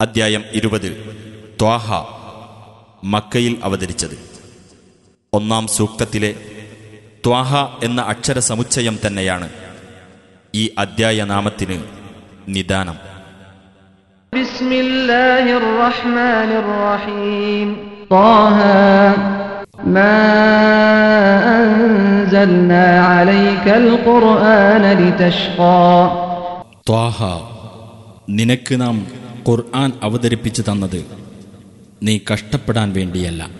അദ്ധ്യായം ഇരുപതിൽ ത്വാഹ മക്കയിൽ അവതരിച്ചത്. ഒന്നാം സൂക്തത്തിലെ ത്വാഹ എന്ന അക്ഷര സമുച്ചയം തന്നെയാണ് ഈ അദ്ധ്യായ നാമത്തിന് നിദാനം ത്വാഹ നിനക്ക് നാം ഖുർആൻ അവതരിപ്പിച്ചു തന്നത് നീ കഷ്ടപ്പെടാൻ വേണ്ടിയല്ല.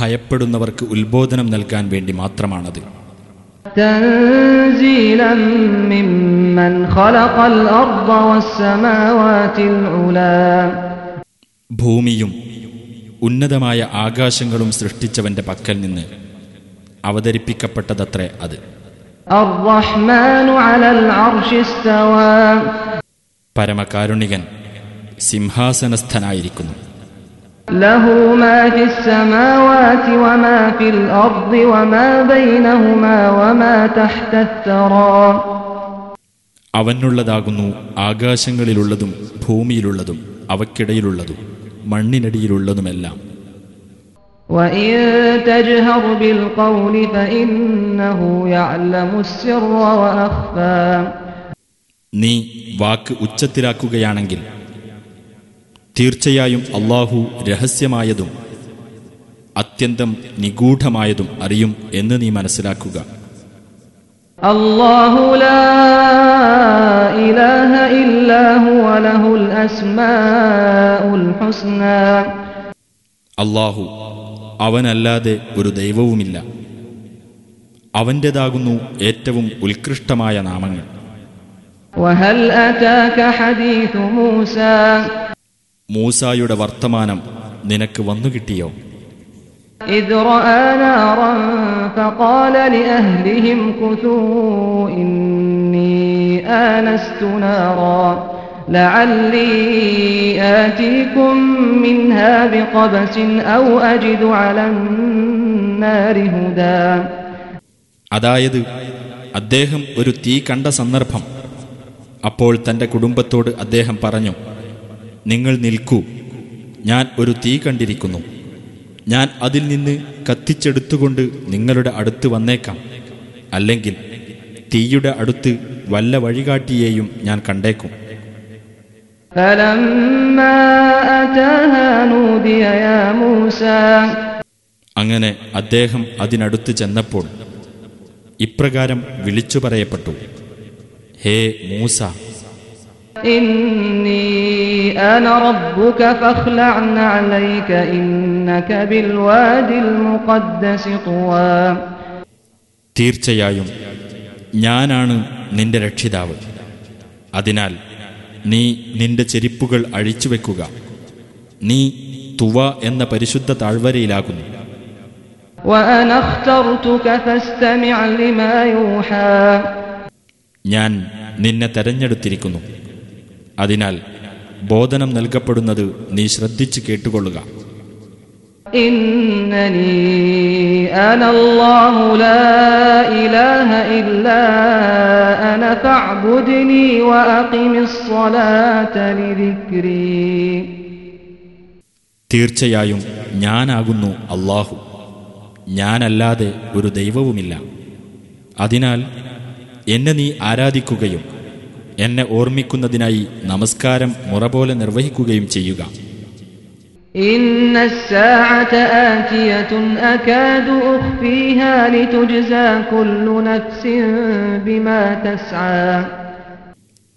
ഭയപ്പെടുന്നവർക്ക് ഉത്ബോധനം നൽകാൻ വേണ്ടി മാത്രമാണത്. ഭൂമിയും ഉന്നതമായ ആകാശങ്ങളും സൃഷ്ടിച്ചവന്റെ പക്കൽ നിന്ന് അവതരിപ്പിക്കപ്പെട്ടതത്രേ അത്. പരമകാരുണികൻ സിംഹാസനസ്ഥനായിരിക്കുന്നു. അവനുള്ളതാകുന്നു ആകാശങ്ങളിലുള്ളതും ഭൂമിയിലുള്ളതും അവക്കിടയിലുള്ളതും മണ്ണിനടിയിലുള്ളതുമെല്ലാം. وإن تجهر بالقول فإنه يعلم السر وأخفى നീ വാക്ക് ഉച്ചത്തിലാക്കുകയാണെങ്കിൽ തീർച്ചയായും അള്ളാഹു രഹസ്യമായതും അത്യന്തം നിഗൂഢമായതും അറിയും എന്ന് നീ മനസ്സിലാക്കുക الله لا إله إلا هو له الأسماء الحسنى അള്ളാഹു അവനല്ലാതെ ഒരു ദൈവവുമില്ല. അവന്റെതാകുന്നു ഏറ്റവും ഉത്കൃഷ്ടമായ നാമങ്ങൾ. മൂസായുടെ വർത്തമാനം നിനക്ക് വന്നു കിട്ടിയോ? ഇനി نارا فقال لأهلهم كثوا إني آنست نارا لعلي آتيكم منها بقبس أو أجد على النار هدى അതായത് അദ്ദേഹം ഒരു തീ കണ്ട സന്ദർഭം അപ്പോൾ തന്റെ കുടുംബത്തോട് അദ്ദേഹം പറഞ്ഞു നിങ്ങൾ നിൽക്കൂ ഞാൻ ഒരു തീ കണ്ടിരിക്കുന്നു ഞാൻ അതിൽ നിന്ന് കത്തിച്ചെടുത്തുകൊണ്ട് നിങ്ങളുടെ അടുത്ത് വന്നേക്കാം അല്ലെങ്കിൽ തീയുടെ അടുത്ത് വല്ല വഴികാട്ടിയെയും ഞാൻ കണ്ടേക്കും അങ്ങനെ അദ്ദേഹം അതിനടുത്ത് ചെന്നപ്പോൾ ഇപ്രകാരം വിളിച്ചു പറയപ്പെട്ടു. ഹേ മൂസ. തീർച്ചയായും ഞാനാണ് നിന്റെ രക്ഷിതാവ്. അതിനാൽ നീ നിന്റെ ചെരിപ്പുകൾ അഴിച്ചുവെക്കുക. നീ തുവ എന്ന പരിശുദ്ധ താഴ്വരയിലാകുന്നു. ഞാൻ നിന്നെ തെരഞ്ഞെടുത്തിരിക്കുന്നു. അതിനാൽ ബോധനം നൽകപ്പെടുന്നത് നീ ശ്രദ്ധിച്ചു കേട്ടുകൊള്ളുക. إنني أنا الله لا إله إلا أنا فاعبدني وأقم الصلاة لذكري തീർച്ചയായും ഞാനാകുന്നു അള്ളാഹു ഞാനല്ലാതെ ഒരു ദൈവവുമില്ല അതിനാൽ എന്നെ നീ ആരാധിക്കുകയും എന്നെ ഓർമ്മിക്കുന്നതിനായി നമസ്കാരം മുറ പോലെ നിർവഹിക്കുകയും ചെയ്യുക إن الساعة آتية أكاد أخفيها لتجزى كل نفس بما تسعى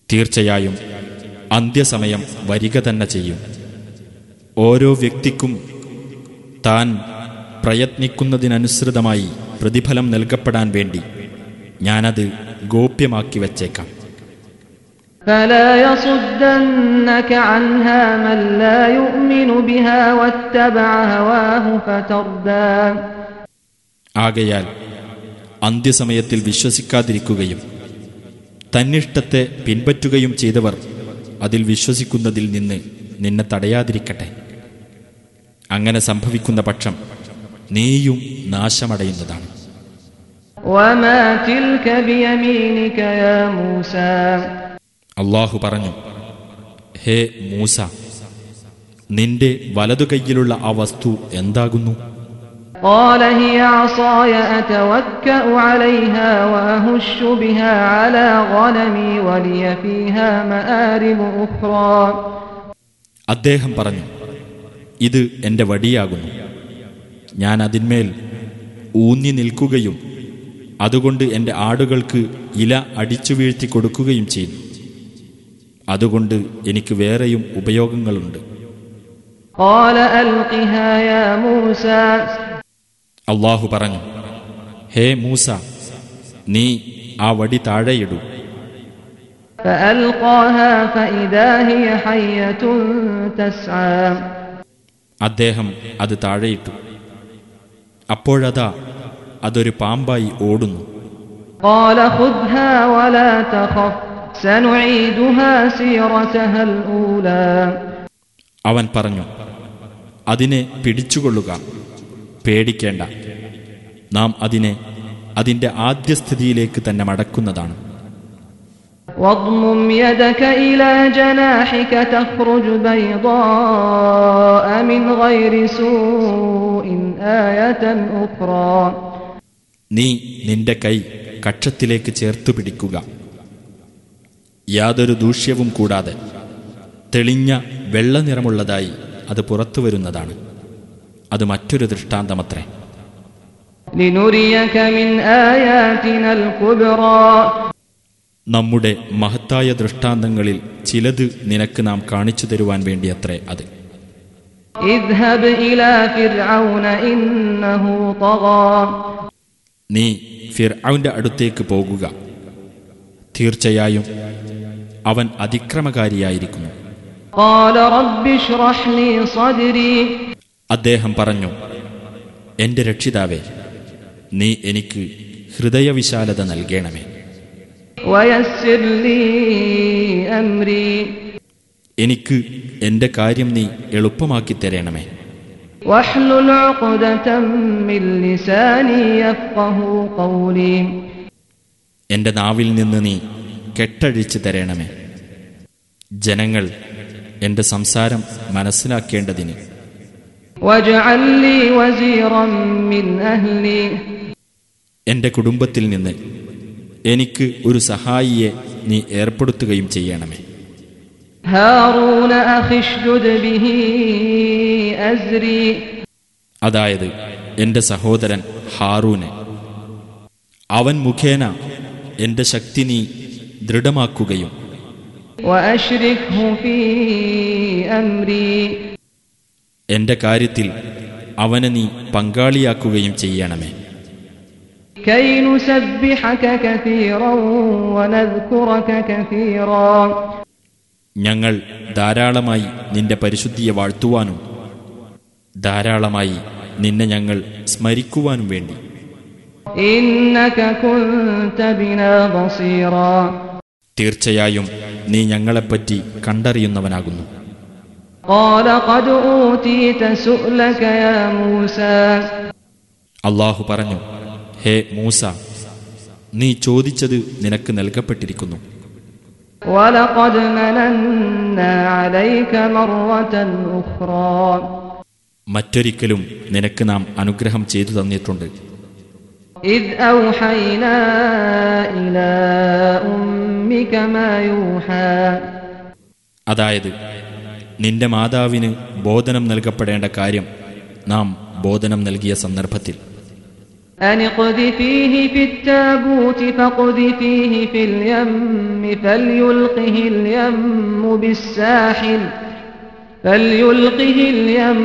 തീർച്ചയായും അന്ത്യസമയം വരിക തന്നെ ചെയ്യും ഓരോ വ്യക്തിക്കും താൻ പ്രയത്നിക്കുന്നതിനനുസൃതമായി പ്രതിഫലം നൽകപ്പെടാൻ വേണ്ടി ഞാനത് ഗോപ്യമാക്കി വച്ചേക്കാം فلا يصدنك عنها من لا يؤمن بها واتبع هواه فتردى ആകയാൽ അന്ത്യസമയത്തിൽ വിശ്വസിക്കാതിരിക്കുകയും തന്നിഷ്ടത്തെ പിൻപറ്റുകയും ചെയ്തവർ അതിൽ വിശ്വസിക്കുന്നതിൽ നിന്ന് നിന്നെ തടയാതിരിക്കട്ടെ അങ്ങനെ സംഭവിക്കുന്ന പക്ഷം നീയും നാശമടയുന്നതാണ് وما تلك بيمينك يا موسى അള്ളാഹു പറഞ്ഞു ഹേ മൂസ നിന്റെ വലതു കൈയിലുള്ള ആ വസ്തു എന്താകുന്നു? അദ്ദേഹം പറഞ്ഞു ഇത് എന്റെ വടിയാകുന്നു. ഞാൻ അതിന്മേൽ ഊന്നി നിൽക്കുകയും അതുകൊണ്ട് എന്റെ ആടുകൾക്ക് ഇല അടിച്ചു വീഴ്ത്തി കൊടുക്കുകയും ചെയ്യുന്നു. അതുകൊണ്ട് എനിക്ക് വേറെയും ഉപയോഗങ്ങളുണ്ട്. അള്ളാഹു പറഞ്ഞു ഹേ മൂസ നീ ആ വടി താഴെയിടൂ. അദ്ദേഹം അത് താഴെയിട്ടു. അപ്പോഴതാ അതൊരു പാമ്പായി ഓടുന്നു. ഖുദ്ഹാ വലാ തഖഫ്. അവൻ പറഞ്ഞു അതിനെ പിടിച്ചുകൊള്ളുക പേടിക്കേണ്ട നാം അതിനെ അതിൻ്റെ ആദ്യ സ്ഥിതിയിലേക്ക് തന്നെ മടക്കുന്നതാണ് واضمم يدك إلى جناحك تخرج بيضاء من غير سوء آية أخرى നീ നിന്റെ കൈ കക്ഷത്തിലേക്ക് ചേർത്തു പിടിക്കുക യാതൊരു ദൂഷ്യവും കൂടാതെ തെളിഞ്ഞ വെള്ള നിറമുള്ളതായി അത് പുറത്തു വരുന്നതാണ്. അത് മറ്റൊരു ദൃഷ്ടാന്തമത്രേ. നമ്മുടെ മഹത്തായ ദൃഷ്ടാന്തങ്ങളിൽ ചിലത് നിനക്ക് നാം കാണിച്ചു തരുവാൻ വേണ്ടിയത്രേ അത്. നീ ഫിർ അവന്റെ അടുത്തേക്ക് പോകുക. തീർച്ചയായും അവൻ അതിക്രമകാരിയായിരിക്കുന്നു. അദ്ദേഹം പറഞ്ഞു എന്റെ രക്ഷിതാവേ നീ എനിക്ക് ഹൃദയവിശാലത നൽകണമേ. എനിക്ക് എന്റെ കാര്യം നീ എളുപ്പമാക്കി തരണമേ. എന്റെ നാവിൽ നിന്ന് നീ കെട്ടഴിച്ചു തരണമേ. ജനങ്ങൾ എന്റെ സംസാരം മനസ്സിലാക്കേണ്ടതിന്. എന്റെ കുടുംബത്തിൽ നിന്ന് എനിക്ക് ഒരു സഹായിയെ നീ ഏർപ്പെടുത്തുകയും ചെയ്യണമേ. അതായത് എന്റെ സഹോദരൻ ഹാറൂനെ. അവൻ മുഖേന എന്റെ ശക്തി നീ ദൃഢമാക്കുകയും എന്റെ കാര്യത്തിൽ അവനെ നീ പങ്കാളിയാക്കുകയും ചെയ്യണമേ. ഞങ്ങൾ ധാരാളമായി നിന്റെ പരിശുദ്ധിയെ വാഴ്ത്തുവാനും ധാരാളമായി നിന്നെ ഞങ്ങൾ സ്മരിക്കുവാനും വേണ്ടി. ഇന്നക കുൻത ബിനാ ബസീറ. തീർച്ചയായും നീ ഞങ്ങളെപ്പറ്റി കണ്ടറിയുന്നവനാകുന്നു. അള്ളാഹു പറഞ്ഞു ഹേ മൂസ നീ ചോദിച്ചത് നിനക്ക് നൽകപ്പെട്ടിരിക്കുന്നു. മറ്റൊരിക്കലും നിനക്ക് നാം അനുഗ്രഹം ചെയ്തു തന്നിട്ടുണ്ട്. അതായത് നിന്റെ മാതാവിന് ബോധനം നൽകപ്പെടേണ്ട കാര്യം നാം ബോധനം നൽകിയ സന്ദർഭത്തിൽ أن اقذفيه في التابوت فاقذفيه في اليم فليلقه اليم بالساحل فليلقه اليم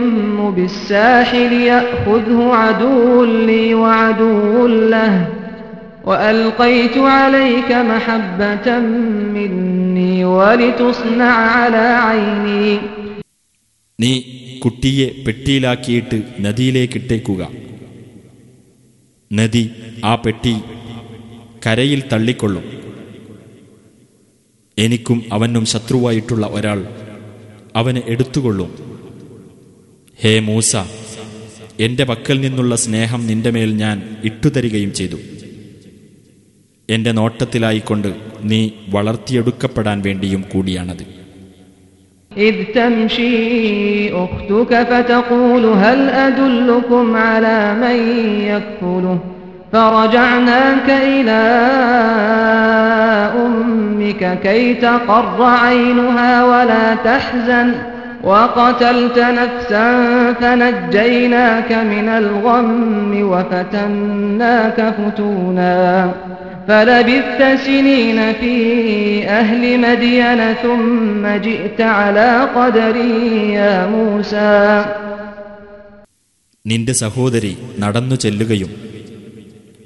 بالساحل يأخذه عدو لي وعدو له وألقيت عليك محبة مني ولتصنع على عيني നീ കുട്ടിയെ പെട്ടിയിലാക്കിയിട്ട് നദിയിലേക്കിട്ടേക്കുക നദി ആ പെട്ടി കരയിൽ തള്ളിക്കൊള്ളും എനിക്കും അവനും ശത്രുവായിട്ടുള്ള ഒരാൾ അവനെ എടുത്തുകൊള്ളും ഹേ മൂസ എന്റെ പക്കൽ നിന്നുള്ള സ്നേഹം നിന്റെ മേൽ ഞാൻ ഇട്ടുതരികയും ചെയ്തു എന്റെ നോട്ടത്തിലായിക്കൊണ്ട് നീ വളർത്തിയെടുക്കപ്പെടാൻ വേണ്ടിയും കൂടിയാണത് إذ تمشي أختك فتقول هل أدلكم على من يكفله فرجعناك إلى أمك كي تقر عينها ولا تحزن وقتلت نفسا فنجيناك من الغم وفتناك فتونا فلبثت سنين في أهل مدين ثم جئت على قدر يا موسى നിന്റെ സഹോദരി നടന്നു ചെല്ലുകയും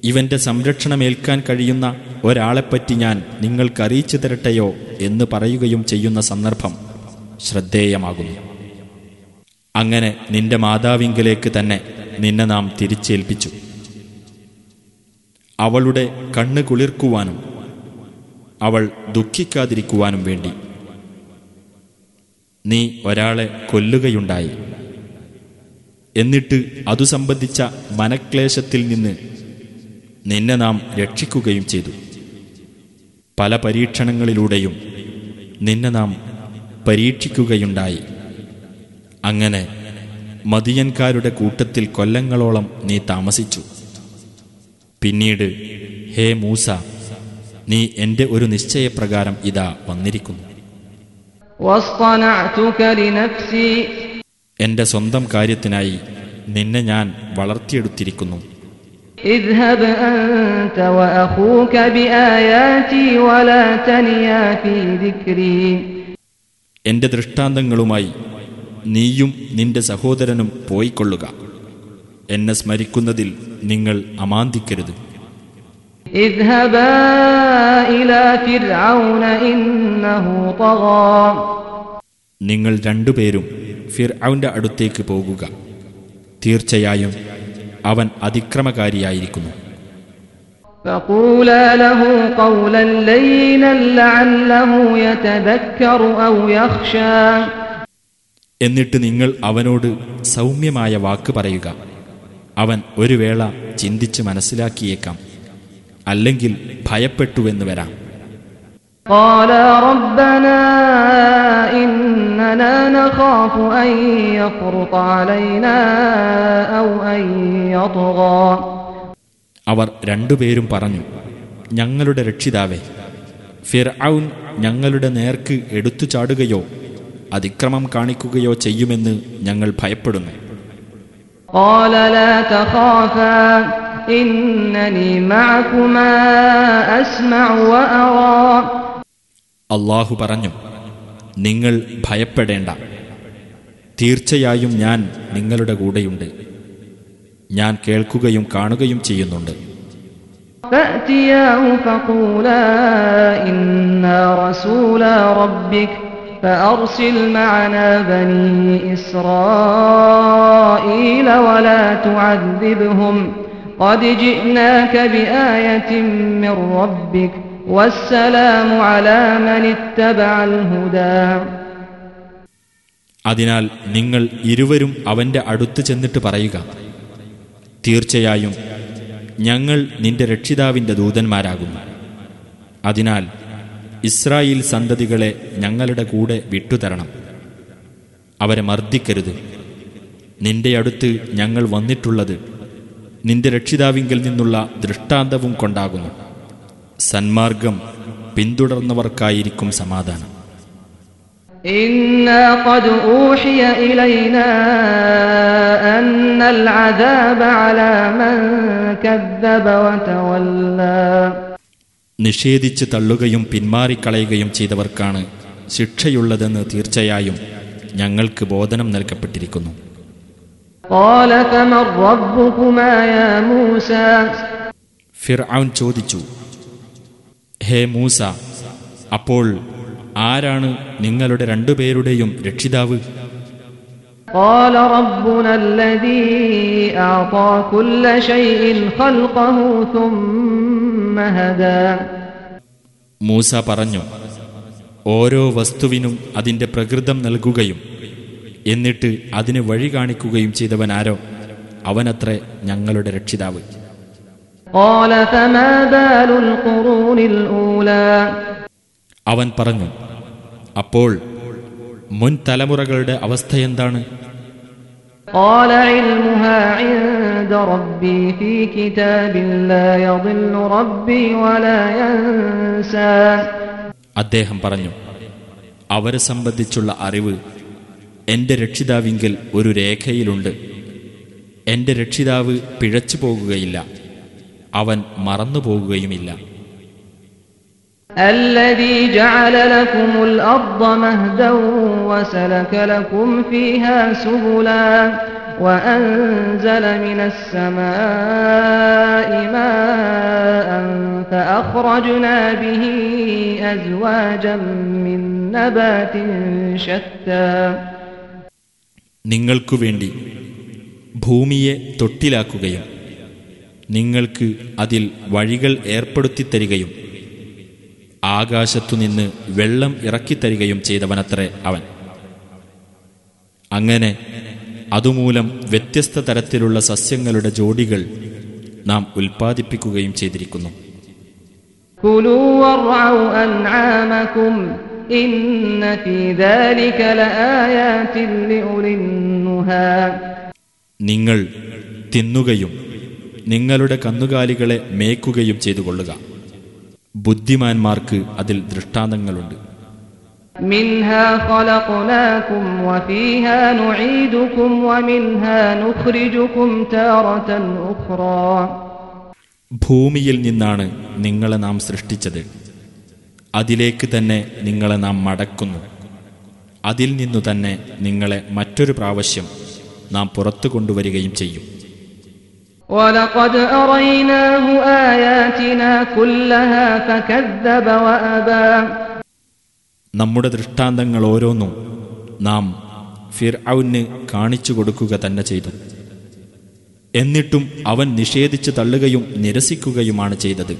ഇവന്റെ സംരക്ഷണമേൽക്കാൻ കഴിയുന്ന ഒരാളെപ്പറ്റി ഞാൻ നിങ്ങൾക്കറിയിച്ചു തരട്ടെയോ എന്ന് പറയുകയും ചെയ്യുന്ന സന്ദർഭം ശ്രദ്ധേയമാകുന്നു അങ്ങനെ നിന്റെ മാതാവിങ്കലേക്ക് തന്നെ നിന്നെ നാം തിരിച്ചേൽപ്പിച്ചു അവളുടെ കണ്ണ് കുളിർക്കുവാനും അവൾ ദുഃഖിക്കാതിരിക്കുവാനും വേണ്ടി. നീ ഒരാളെ കൊല്ലുകയുണ്ടായി. എന്നിട്ട് അതു സംബന്ധിച്ച മനക്ലേശത്തിൽ നിന്ന് നിന്നെ നാം രക്ഷിക്കുകയും ചെയ്തു. പല പരീക്ഷണങ്ങളിലൂടെയും നിന്നെ നാം പരീക്ഷിക്കുകയുണ്ടായി. അങ്ങനെ മതിയൻകാരുടെ കൂട്ടത്തിൽ കൊല്ലങ്ങളോളം നീ താമസിച്ചു. പിന്നീട് ഹേ മൂസ നീ എന്റെ ഒരു നിശ്ചയപ്രകാരം ഇതാ വന്നിരിക്കുന്നു. എന്റെ സ്വന്തം കാര്യത്തിനായി നിന്നെ ഞാൻ വളർത്തിയെടുത്തിരിക്കുന്നു. എന്റെ ദൃഷ്ടാന്തങ്ങളുമായി നീയും നിന്റെ സഹോദരനും പോയിക്കൊള്ളുക. എന്നെ സ്മരിക്കുന്നതിൽ നിങ്ങൾ അമാന്തിക്കരുത്. നിങ്ങൾ രണ്ടുപേരും ഫിർ അവന്റെ അടുത്തേക്ക് പോകുക. തീർച്ചയായും അവൻ അതിക്രമകാരിയായിരിക്കുന്നു. എന്നിട്ട് നിങ്ങൾ അവനോട് സൗമ്യമായ വാക്ക് പറയുക. അവൻ ഒരു വേള ചിന്തിച്ച് മനസ്സിലാക്കിയേക്കാം. അല്ലെങ്കിൽ ഭയപ്പെട്ടുവെന്ന് വരാം. അവർ രണ്ടുപേരും പറഞ്ഞു ഞങ്ങളുടെ രക്ഷിതാവേ ഫിർ ഔൻ ഞങ്ങളുടെ നേർക്ക് എടുത്തു ചാടുകയോ അതിക്രമം കാണിക്കുകയോ ചെയ്യുമെന്ന് ഞങ്ങൾ ഭയപ്പെടുന്നു. قال لا تخافا إنني معكما أسمع وأرى അള്ളാഹു പറഞ്ഞു നിങ്ങൾ ഭയപ്പെടേണ്ട തീർച്ചയായും ഞാൻ നിങ്ങളുടെ കൂടെയുണ്ട് ഞാൻ കേൾക്കുകയും കാണുകയും ചെയ്യുന്നുണ്ട് فأتياه فقولا إنا رسولا ربك فأرسل معنا بني إسرائيل ولا تعذبهم قد جئناك بآية من ربك والسلام على من اتبع الهدى അതിനാൽ നിങ്ങൾ ഇരുവരും അവന്റെ അടുത്ത് ചെന്നിട്ട് പറയുക തീർച്ചയായും ഞങ്ങൾ നിന്റെ രക്ഷിതാവിന്റെ ദൂതന്മാരാകുന്നു അതിനാൽ ഇസ്രായേൽ സന്തതികളെ ഞങ്ങളുടെ കൂടെ വിട്ടുതരണം അവരെ മർദ്ദിക്കരുത് നിന്റെ അടുത്ത് ഞങ്ങൾ വന്നിട്ടുള്ളത് നിന്റെ രക്ഷിതാവിങ്കിൽ നിന്നുള്ള ദൃഷ്ടാന്തവും കൊണ്ടാകുന്നു സന്മാർഗം പിന്തുടർന്നവർക്കായിരിക്കും സമാധാനം إنا قد أوحي إلينا أن العذاب على من كذب وتولى നിഷേധിച്ച് തള്ളുകയും പിന്മാറിക്കളയുകയും ചെയ്തവർക്കാണ് ശിക്ഷയുള്ളതെന്ന് തീർച്ചയായും ഞങ്ങൾക്ക് ബോധനം നൽകപ്പെട്ടിരിക്കുന്നു. ചോദിച്ചു ഹേ മൂസ അപ്പോൾ ആരാണ് നിങ്ങളുടെ രണ്ടുപേരുടെയും രക്ഷിതാവ്? قال മൂസ പറഞ്ഞു ഓരോ വസ്തുവിനും അതിന്റെ പ്രകൃതം നൽകുകയും എന്നിട്ട് അതിന് വഴി കാണിക്കുകയും ചെയ്തവൻ ആരോ? അവനത്ര ഞങ്ങളുടെ രക്ഷിതാവ്. അവൻ പറഞ്ഞു അപ്പോൾ മുൻ തലമുറകളുടെ അവസ്ഥ എന്താണ്? قال علمها عند ربي في كتاب لا يضل ربي ولا ينسى അദ്ദേഹം പറഞ്ഞു അവരെ സംബന്ധിച്ചുള്ള അറിവ് എൻ്റെ രക്ഷിതാവിങ്കിൽ ഒരു രേഖയിലുണ്ട് എൻ്റെ രക്ഷിതാവ് പിഴച്ചു പോകുകയില്ല അവൻ മറന്നു പോകുകയുമില്ല الذي جعل لكم الأرض مهدا وسلك لكم فيها سبلا وأنزل من السماء ماء فأخرجنا به أزواجا من نبات شتى നിങ്ങൾക്കു വേണ്ടി ഭൂമിയെ തൊട്ടിലാക്കുകയും നിങ്ങൾക്ക് അതിൽ വഴികൾ ഏർപ്പെടുത്തിത്തരികയും ആകാശത്തുനിന്ന് വെള്ളം ഇറക്കിത്തരികയും ചെയ്തവനത്രേ അവൻ. അങ്ങനെ അതുമൂലം വ്യത്യസ്ത തരത്തിലുള്ള സസ്യങ്ങളുടെ ജോഡികൾ നാം ഉൽപ്പാദിപ്പിക്കുകയും ചെയ്തിരിക്കുന്നു. നിങ്ങൾ തിന്നുകയും നിങ്ങളുടെ കന്നുകാലികളെ മേക്കുകയും ചെയ്തു കൊള്ളുക ബുദ്ധിമാന്മാർക്ക് അതിൽ ദൃഷ്ടാന്തങ്ങളുണ്ട്. ഭൂമിയിൽ നിന്നാണ് നിങ്ങളെ നാം സൃഷ്ടിച്ചത്. അതിലേക്ക് തന്നെ നിങ്ങളെ നാം മടക്കുന്നു. അതിൽ നിന്നു തന്നെ നിങ്ങളെ മറ്റൊരു പ്രാവശ്യം നാം പുറത്തു കൊണ്ടുവരികയും ചെയ്യും. ولقد أريناه آياتنا كلها فكذب وأبى നമ്മുടെ ദൃഷ്ടാന്തങ്ങൾ ഓരോന്നും നാം ഫിർഔന് കാണിച്ചു കൊടുക്കുക തന്നെ ചെയ്തു എന്നിട്ടും അവൻ നിഷേധിച്ചു തള്ളുകയും നിരസിക്കുകയുമാണ് ചെയ്തത്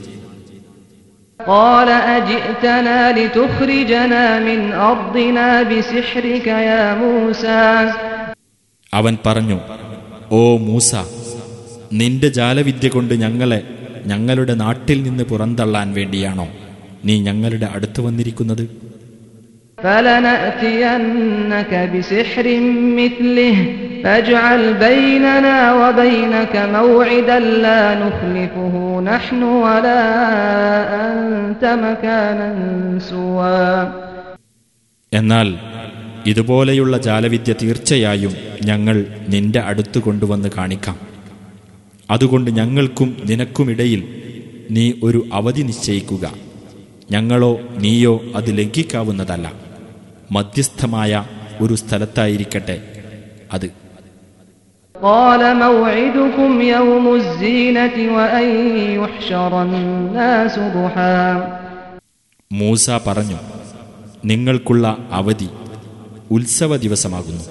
قال أجئتنا لتخرجنا من أرضنا بسحرك يا موسى അവൻ പറഞ്ഞു ഓ മൂസ നിന്റെ ജാലവിദ്യ കൊണ്ട് ഞങ്ങളെ ഞങ്ങളുടെ നാട്ടിൽ നിന്ന് പുറന്തള്ളാൻ വേണ്ടിയാണോ നീ ഞങ്ങളുടെ അടുത്ത് വന്നിരിക്കുന്നത്? എന്നാൽ ഇതുപോലെയുള്ള ജാലവിദ്യ തീർച്ചയായും ഞങ്ങൾ നിന്റെ അടുത്ത് കൊണ്ടുവന്ന് കാണിക്കാം. അതുകൊണ്ട് ഞങ്ങൾക്കും നിനക്കുമിടയിൽ നീ ഒരു അവധി നിശ്ചയിക്കുക. ഞങ്ങളോ നീയോ അത് ലംഘിക്കാവുന്നതല്ല. മധ്യസ്ഥമായ ഒരു സ്ഥലത്തായിരിക്കട്ടെ അത്. മൂസ പറഞ്ഞു നിങ്ങൾക്കുള്ള അവധി ഉത്സവ ദിവസമാകുന്നു.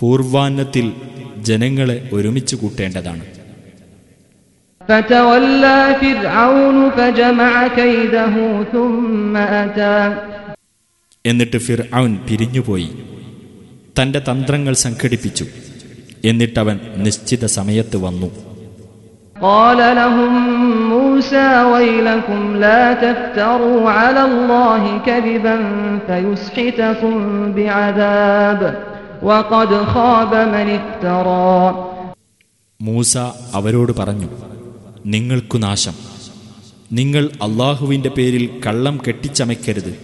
പൂർവാന്നത്തിൽ ജനങ്ങളെ ഒരുമിച്ച് കൂട്ടേണ്ടതാണ്. എന്നിട്ട് ഫിർ അവൻ പിരിഞ്ഞുപോയി തന്റെ തന്ത്രങ്ങൾ സംഘടിപ്പിച്ചു എന്നിട്ടവൻ നിശ്ചിത സമയത്ത് വന്നു قال لهم موسى ويلكم لا تفتروا على الله كذبا فيسحتكم بعذاب وقد خاب من افترى മൂസ അവരോട് പറഞ്ഞു നിങ്ങൾക്കു നാശം. നിങ്ങൾ അള്ളാഹുവിന്റെ പേരിൽ കള്ളം കെട്ടിച്ചമയ്ക്കരുത്.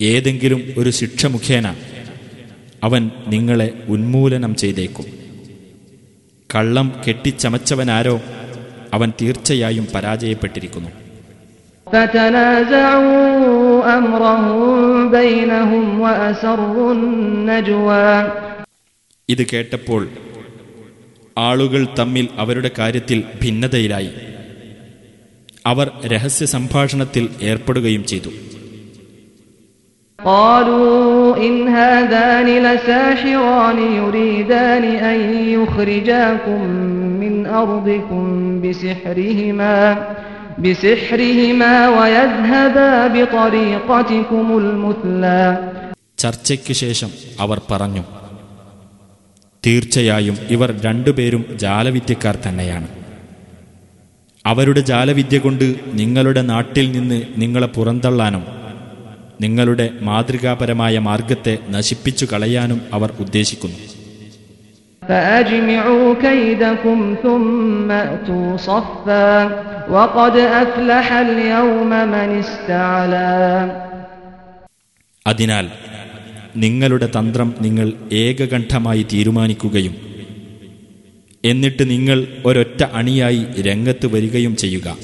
ഏതെങ്കിലും ഒരു ശിക്ഷ മുഖേന അവൻ നിങ്ങളെ ഉന്മൂലനം ചെയ്തേക്കും. കള്ളം കെട്ടിച്ചമച്ചവനാരോ അവൻ തീർച്ചയായും പരാജയപ്പെട്ടിരിക്കുന്നു. ഇത് കേട്ടപ്പോൾ ആളുകൾ തമ്മിൽ അവരുടെ കാര്യത്തിൽ ഭിന്നതയിലായി. അവർ രഹസ്യ സംഭാഷണത്തിൽ ഏർപ്പെടുകയും ചെയ്തു. ചർച്ചയ്ക്ക് ശേഷം അവർ പറഞ്ഞു തീർച്ചയായും ഇവർ രണ്ടുപേരും ജാലവിദ്യക്കാർ തന്നെയാണ്. അവരുടെ ജാലവിദ്യ കൊണ്ട് നിങ്ങളുടെ നാട്ടിൽ നിന്ന് നിങ്ങളെ പുറന്തള്ളാനും നിങ്ങളുടെ മാതൃകാപരമായ മാർഗത്തെ നശിപ്പിച്ചു കളയാനും അവർ ഉദ്ദേശിക്കുന്നു. അതിനാൽ നിങ്ങളുടെ തന്ത്രം നിങ്ങൾ ഏകകണ്ഠമായി തീരുമാനിക്കുകയും എന്നിട്ട് നിങ്ങൾ ഒരൊറ്റ അണിയായി രംഗത്ത് വരികയും ചെയ്യുക.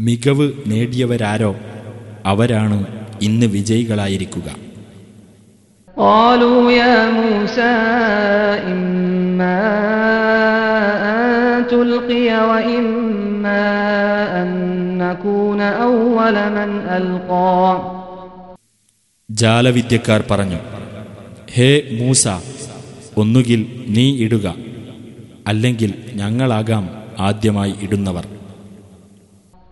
മികവ് നേടിയവരാരോ അവരാണ് ഇന്ന് വിജയികളായിരിക്കുക. قالوا يا ജാലവിദ്യക്കാർ പറഞ്ഞു ഹേ മൂസ ഒന്നുകിൽ നീ ഇടുക അല്ലെങ്കിൽ ഞങ്ങളാകാം ആദ്യമായി ഇടുന്നവർ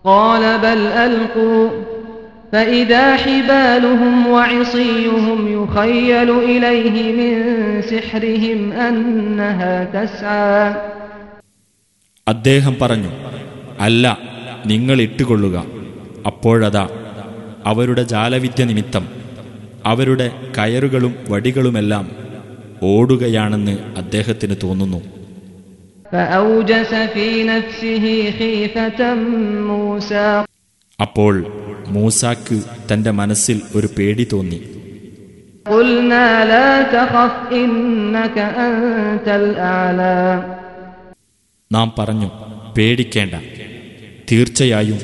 قال بل ألقوا فإذا حبالهم وعصيهم يخيل إليه من سحرهم أنها تسعى അദ്ദേഹം പറഞ്ഞു അല്ല നിങ്ങൾ ഇട്ടുകൊള്ളുക അപ്പോഴതാ അവരുടെ ജാലവിദ്യ നിമിത്തം അവരുടെ കയറുകളും വടികളുമെല്ലാം ഓടുകയാണെന്ന് അദ്ദേഹത്തിന് തോന്നുന്നു. അപ്പോൾ മൂസാക്ക് തന്റെ മനസ്സിൽ ഒരു പേടി തോന്നി. നാം പറഞ്ഞു പേടിക്കേണ്ട. തീർച്ചയായും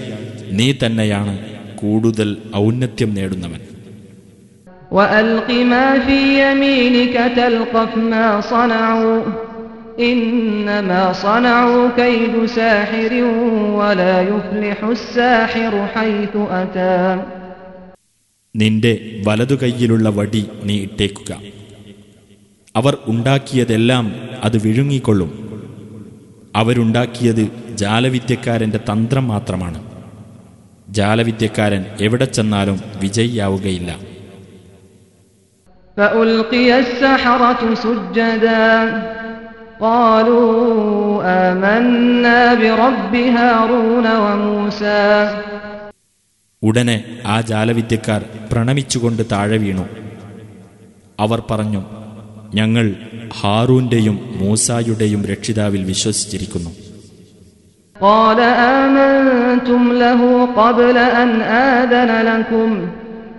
നീ തന്നെയാണ് കൂടുതൽ ഔന്നത്യം നേടുന്നവൻ. وألق ما في يمينك تلقف ما صنعوا إنما صنعوا كيد ساحر ولا يفلح الساحر حيث أتى നിന്റെ വലതു കൈയിലുള്ള വടി നീ ഇട്ടേക്കുക അവർ ഉണ്ടാക്കിയതെല്ലാം അത് വിഴുങ്ങിക്കൊള്ളും അവരുണ്ടാക്കിയത് ജാലവിദ്യക്കാരന്റെ തന്ത്രം മാത്രമാണ് ജാലവിദ്യക്കാരൻ എവിടെ ചെന്നാലും വിജയിയാവുകയില്ല فألقي السحرة سجدا قالوا آمنا برب هارون وموسى ഉടനെ ആ ജാലവിദ്യക്കാർ പ്രണമിച്ചുകൊണ്ട് താഴെ വീണു അവർ പറഞ്ഞു ഞങ്ങൾ ഹാറൂന്റെയും മൂസായുടെയും രക്ഷിതാവിൽ വിശ്വസിച്ചിരിക്കുന്നു قال آمنتم له قبل أن آذن لكم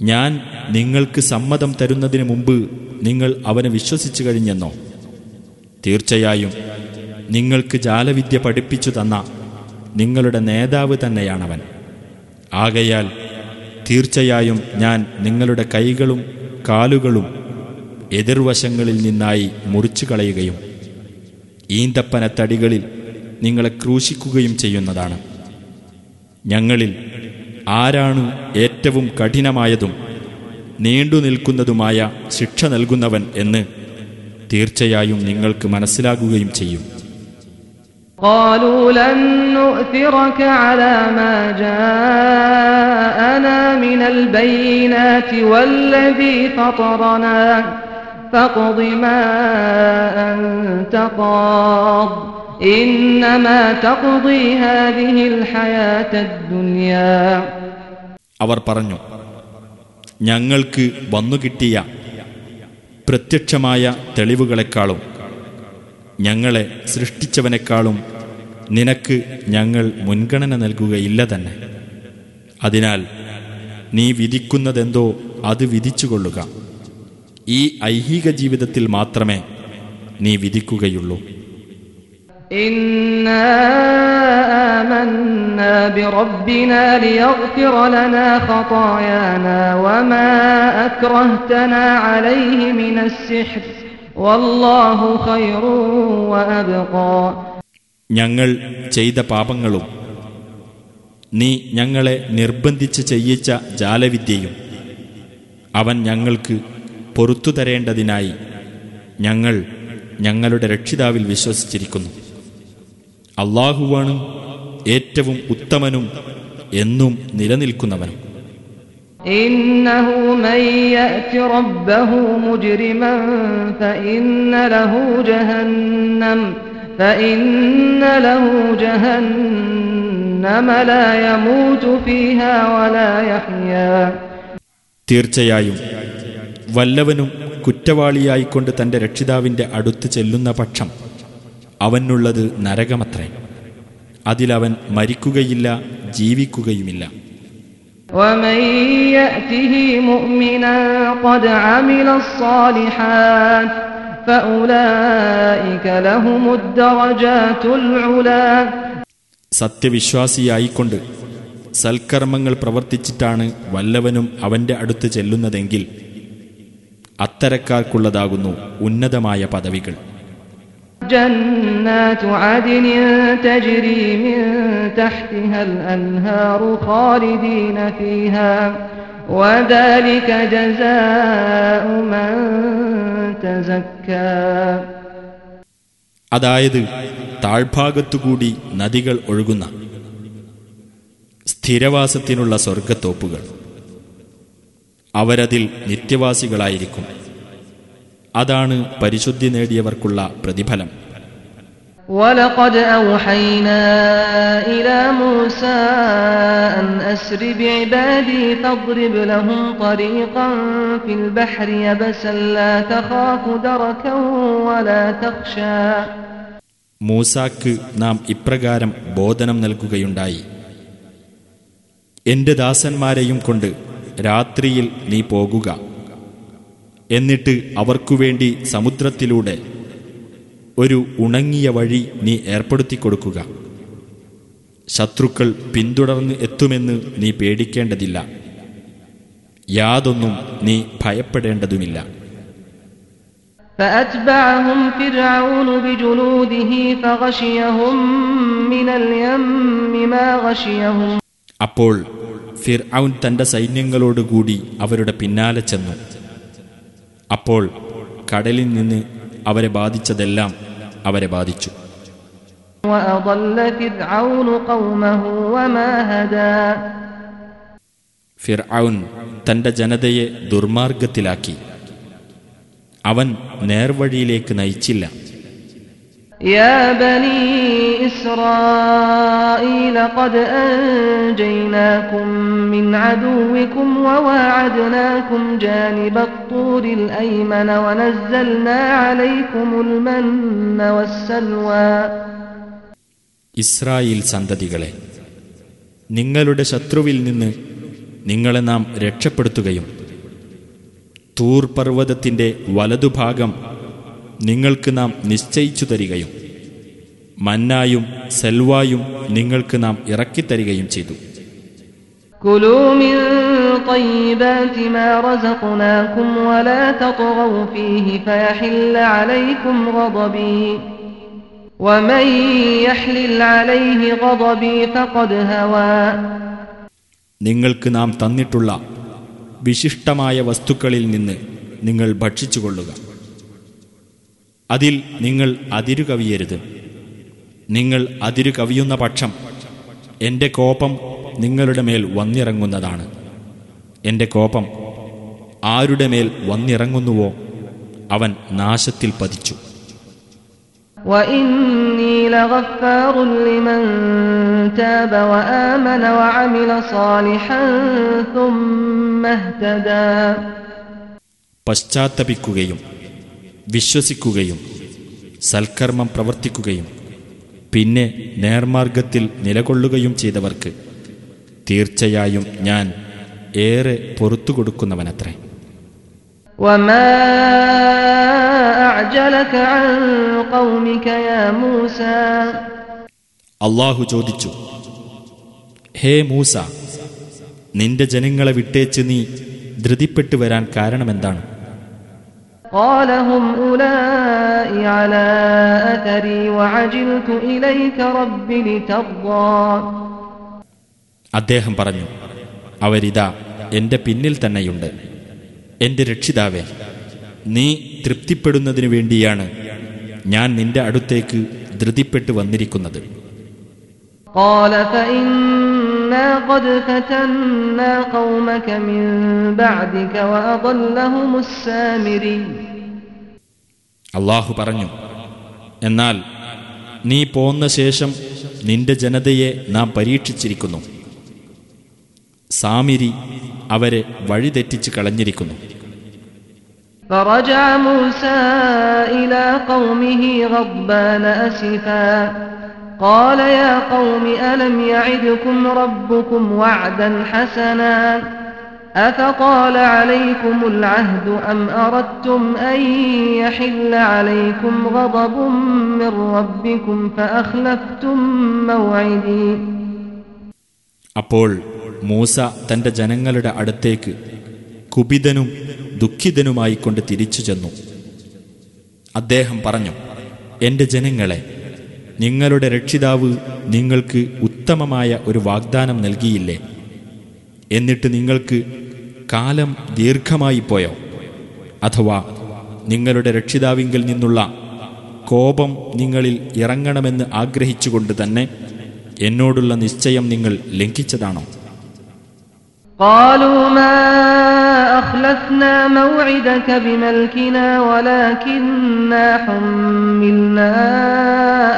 ഞാൻ നിങ്ങൾക്ക് സമ്മതം തരുന്നതിന് മുമ്പ് നിങ്ങൾ അവനെ വിശ്വസിച്ചു കഴിഞ്ഞെന്നോ? തീർച്ചയായും നിങ്ങൾക്ക് ജാലവിദ്യ പഠിപ്പിച്ചു തന്ന നിങ്ങളുടെ നേതാവ് തന്നെയാണവൻ. ആകയാൽ തീർച്ചയായും ഞാൻ നിങ്ങളുടെ കൈകളും കാലുകളും എതിർവശങ്ങളിൽ നിന്നായി മുറിച്ചു കളയുകയും ഈന്തപ്പനത്തടികളിൽ നിങ്ങളെ ക്രൂശിക്കുകയും ചെയ്യുന്നതാണ്. ഞങ്ങളിൽ ആരാണ് ഏറ്റവും കഠിനമായതും നീണ്ടു നിൽക്കുന്നതുമായ ശിക്ഷ നൽകുന്നവൻ എന്ന് തീർച്ചയായും നിങ്ങൾക്ക് മനസ്സിലാകുകയും ചെയ്യും قالوا لن نؤثرك على ما جاءنا من البينات والذي فطرنا فاقض ما أنت قاض إنما تقضي هذه الحياة الدنيا അവർ പറഞ്ഞു ഞങ്ങൾക്ക് വന്നുകിട്ടിയ പ്രത്യക്ഷമായ തെളിവുകളെക്കാളും ഞങ്ങളെ സൃഷ്ടിച്ചവനേക്കാളും നിനക്ക് ഞങ്ങൾ മുൻഗണന നൽകുകയില്ല തന്നെ. അതിനാൽ നീ വിധിക്കുന്നതെന്തോ അത് വിധിച്ചുകൊള്ളുക. ഈ ഐഹിക ജീവിതത്തിൽ മാത്രമേ നീ വിധിക്കുകയുള്ളൂ. إنا آمنا بربنا ليغفر لنا خطايانا وما أكرهتنا عليه من السحر والله خير وأبقى ഞങ്ങൾ ചെയ്ത പാപങ്ങളും നീ ഞങ്ങളെ നിർബന്ധിച്ച് ചെയ്യിച്ച ജാലവിദ്യയും അവൻ ഞങ്ങൾക്ക് പൊറത്തു തരേണ്ടതിനായി ഞങ്ങൾ ഞങ്ങളുടെ രക്ഷിതാവിൽ വിശ്വസിച്ചിരിക്കുന്നു അള്ളാഹുവാണ് ഏറ്റവും ഉത്തമനും എന്നും നിലനിൽക്കുന്നവനും തീർച്ചയായും വല്ലവനും കുറ്റവാളിയായിക്കൊണ്ട് തന്റെ രക്ഷിതാവിന്റെ അടുത്ത് ചെല്ലുന്ന പക്ഷം അവനുള്ളത് നരകമത്രേ അതിലവൻ മരിക്കുകയില്ല ജീവിക്കുകയുമില്ല ومن يأته مؤمنا قد عمل الصالحات فأولئك لهم الدرجات العلا സത്യവിശ്വാസിയായിക്കൊണ്ട് സൽക്കർമ്മങ്ങൾ പ്രവർത്തിച്ചിട്ടാണ് വല്ലവനും അവന്റെ അടുത്ത് ചെല്ലുന്നതെങ്കിൽ അത്തരക്കാർക്കുള്ളതാകുന്നു ഉന്നതമായ പദവികൾ جنات عدن تجري من تحتها الأنهار خالدين فيها وذلك جزاء من تزكى അതായത് താഴ്ഭാഗത്തുകൂടി നദികൾ ഒഴുകുന്ന സ്ഥിരവാസത്തിനുള്ള സ്വർഗത്തോപ്പുകൾ അവരതിൽ നിത്യവാസികളായിരിക്കും അതാണ് പരിശുദ്ധി നേടിയവർക്കുള്ള പ്രതിഫലം ولقد أوحينا إلى موسى أن أسر بعبادي فاضرب لهم طريقا في البحر يبسا لا تخاف دركا ولا تخشى മൂസാക്ക് നാം ഇപ്രകാരം ബോധനം നൽകുകയുണ്ടായി എന്റെ ദാസന്മാരെയും കൊണ്ട് രാത്രിയിൽ നീ പോകുക എന്നിട്ട് അവർക്കുവേണ്ടി സമുദ്രത്തിലൂടെ ഒരു ഉണങ്ങിയ വഴി നീ ഏർപ്പെടുത്തി കൊടുക്കുക ശത്രുക്കൾ പിന്തുടർന്ന് എത്തുമെന്ന് നീ പേടിക്കേണ്ടതില്ല യാതൊന്നും നീ ഭയപ്പെടേണ്ടതുമില്ല فأتبعهم فرعون بجنوده فغشيهم من اليم ما غشيهم അപ്പോൾ ഫിർ ഔൻ തന്റെ സൈന്യങ്ങളോടുകൂടി അവരുടെ പിന്നാലെ ചെന്നു അപ്പോൾ കടലിൽ നിന്ന് അവരെ ബാധിച്ചതെല്ലാം അവരെ ബാധിച്ചു. ഫിർഔൻ തന്റെ ജനതയെ ദുർമാർഗത്തിലാക്കി. അവൻ നേർവഴിയിലേക്ക് നയിച്ചില്ല. യാ ബനീ إسرائيل قد أنجيناكم من عدوكم وواعدناكم جانب الطور الأيمن ونزلنا عليكم المن والسلوى ഇസ്രായേൽ സന്തതികളെ നിങ്ങളുടെ ശത്രുവിൽ നിന്ന് നിങ്ങളെ നാം രക്ഷപ്പെടുത്തുകയും തൂർ പർവ്വതത്തിൻ്റെ വലതുഭാഗം നിങ്ങൾക്ക് നാം നിശ്ചയിച്ചു തരികയും മന്നായും സെൽവായും നിങ്ങൾക്ക് നാം ഇറക്കിത്തരികയും ചെയ്തു. നിങ്ങൾക്ക് നാം തന്നിട്ടുള്ള വിശിഷ്ടമായ വസ്തുക്കളിൽ നിന്ന് നിങ്ങൾ ഭക്ഷിച്ചുകൊള്ളുക. അതിൽ നിങ്ങൾ അതിരുകവിയരുത്. നിങ്ങൾ അതിരു കവിയുന്ന പക്ഷം. എന്റെ കോപം നിങ്ങളുടെ മേൽ വന്നിറങ്ങുന്നതാണ്. എന്റെ കോപം ആരുടെ മേൽ വന്നിറങ്ങുന്നുവോ അവൻ നാശത്തിൽ പതിച്ചു. പശ്ചാത്തപിക്കുകയും വിശ്വസിക്കുകയും സൽക്കർമ്മം പ്രവർത്തിക്കുകയും പിന്നെ നേർമാർഗത്തിൽ നിലകൊള്ളുകയും ചെയ്തവർക്ക് തീർച്ചയായും ഞാൻ ഏറെ പൊറത്തു കൊടുക്കുന്നവനത്രേ. അള്ളാഹു ചോദിച്ചു ഹേ മൂസ നിന്റെ ജനങ്ങളെ വിട്ടേച്ച് നീ ധൃതിപ്പെട്ടു വരാൻ കാരണമെന്താണ്? قال هم أولئك على أثري وعجلت إليك رب لترضى അദ്ദേഹം പറഞ്ഞു അവരിതാ എൻ്റെ പിന്നിൽ തന്നെയുണ്ട് എൻ്റെ രക്ഷിതാവേ നീ തൃപ്തിപ്പെടുന്നതിനു വേണ്ടിയാണ് ഞാൻ നിന്റെ അടുത്തേക്ക് ധൃതിപ്പെട്ട് വന്നിരിക്കുന്നത് قال فإنا قد فتنا قومك من بعدك وأضلهم السامري അള്ളാഹു പറഞ്ഞു എന്നാൽ നീ പോന്ന ശേഷം നിന്റെ ജനതയെ നാം പരീക്ഷിച്ചിരിക്കുന്നു സാമിരി അവരെ വഴിതെറ്റിച്ച് കളഞ്ഞിരിക്കുന്നു فرجع موسى إلى قومه غضبان أسفا قال يا قوم ألم يعدكم ربكم وعدا حسنا أفطال عليكم العهد أم أردتم أن يحل عليكم غضب من ربكم فأخلفتم موعدي അപ്പോൾ മൂസ തന്റെ ജനങ്ങളുടെ അടുത്തേക്ക് കുപിതനും ദുഃഖിതനുമായിക്കൊണ്ട് തിരിച്ചു ചെന്നു അദ്ദേഹം പറഞ്ഞു എന്റെ ജനങ്ങളെ നിങ്ങളുടെ രക്ഷിതാവ് നിങ്ങൾക്ക് ഉത്തമമായ ഒരു വാഗ്ദാനം നൽകിയില്ലേ എന്നിട്ട് നിങ്ങൾക്ക് കാലം ദീർഘമായി പോയോ അഥവാ നിങ്ങളുടെ രക്ഷിതാവിങ്കിൽ നിന്നുള്ള കോപം നിങ്ങളിൽ ഇറങ്ങണമെന്ന് ആഗ്രഹിച്ചുകൊണ്ട് തന്നെ എന്നോടുള്ള നിശ്ചയം നിങ്ങൾ ലംഘിച്ചതാണോ قالوا ما أخلفنا موعدك بملكنا ولكننا حملنا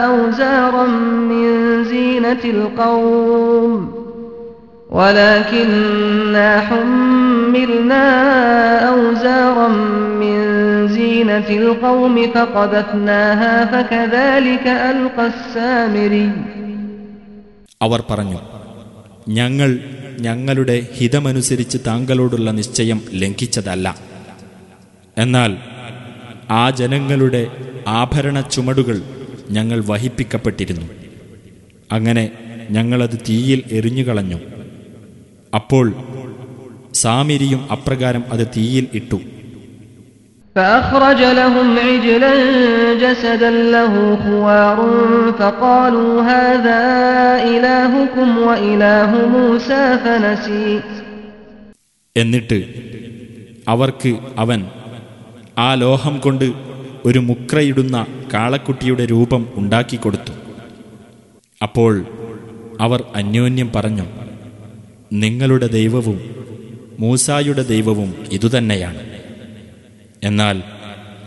أوزارا من زينة القوم ولكننا حملنا أوزارا من زينة القوم فقذفناها فكذلك ألقى السامري അവർ പറഞ്ഞു ഞങ്ങൾ ഞങ്ങളുടെ ഹിതമനുസരിച്ച് താങ്കളോടുള്ള നിശ്ചയം ലംഘിച്ചതല്ല. എന്നാൽ ആ ജനങ്ങളുടെ ആഭരണ ചുമടുകൾ ഞങ്ങൾ വഹിപ്പിക്കപ്പെട്ടിരുന്നു. അങ്ങനെ ഞങ്ങളത് തീയിൽ എറിഞ്ഞുകളഞ്ഞു. അപ്പോൾ സാമിരിയും അപ്രകാരം അത് തീയിൽ ഇട്ടു. فأخرج لهم عجلا جسدا له خوار فقالوا هذا إلهكم وإله موسى فنسي എന്നിട്ട് അവർക്ക് അവൻ ആ ലോഹം കൊണ്ട് ഒരു മുക്രയിടുന്ന കാളക്കുട്ടിയുടെ രൂപം ഉണ്ടാക്കിക്കൊടുത്തു അപ്പോൾ അവർ അന്യോന്യം പറഞ്ഞു നിങ്ങളുടെ ദൈവവും മൂസായുടെ ദൈവവും ഇതുതന്നെയാണ് എന്നാൽ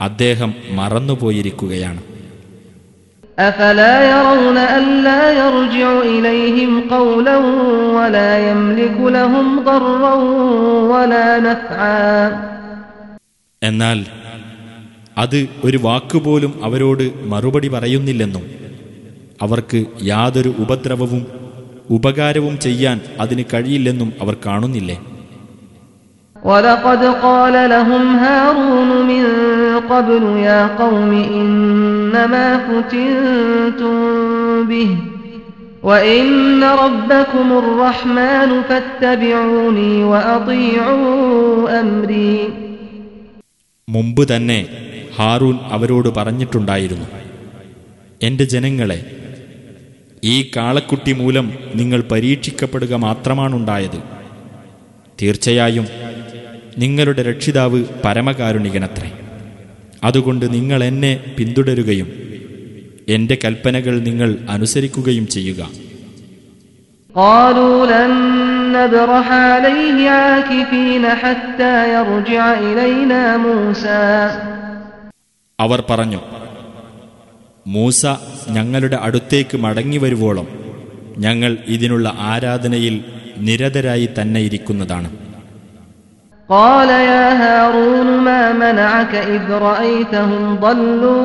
അദ്ദേഹം മറന്നുപോയിരിക്കുകയാണ്. എന്നാൽ അത് ഒരു വാക്കുപോലും അവരോട് മറുപടി പറയുന്നില്ലെന്നും അവർക്ക് യാതൊരു ഉപദ്രവവും ഉപകാരവും ചെയ്യാൻ അതിന് കഴിയില്ലെന്നും അവർ കാണുന്നില്ലേ? ولقد قال لهم هارون من قبل يا قوم إنما فتنتم به وإن ربكم الرحمن فاتبعوني وأطيعوا أمري മുമ്പ് തന്നെ ഹാറൂൻ അവരോട് പറഞ്ഞിട്ടുണ്ടായിരുന്നു എന്റെ ജനങ്ങളെ ഈ കാളക്കുട്ടി മൂലം നിങ്ങൾ പരീക്ഷിക്കപ്പെടുക മാത്രമാണുണ്ടായത് തീർച്ചയായും നിങ്ങളുടെ രക്ഷിതാവ് പരമകാരുണികനത്രേ. അതുകൊണ്ട് നിങ്ങൾ എന്നെ പിന്തുടരുകയും എന്റെ കൽപ്പനകൾ നിങ്ങൾ അനുസരിക്കുകയും ചെയ്യുക. അവർ പറഞ്ഞു മൂസ ഞങ്ങളുടെ അടുത്തേക്ക് മടങ്ങി വരുവോളം ഞങ്ങൾ ഇതിനുള്ള ആരാധനയിൽ നിരതരായി തന്നെ ഇരിക്കുന്നതാണ്. قال يا هارون ما منعك إذ رأيتهم ضلوا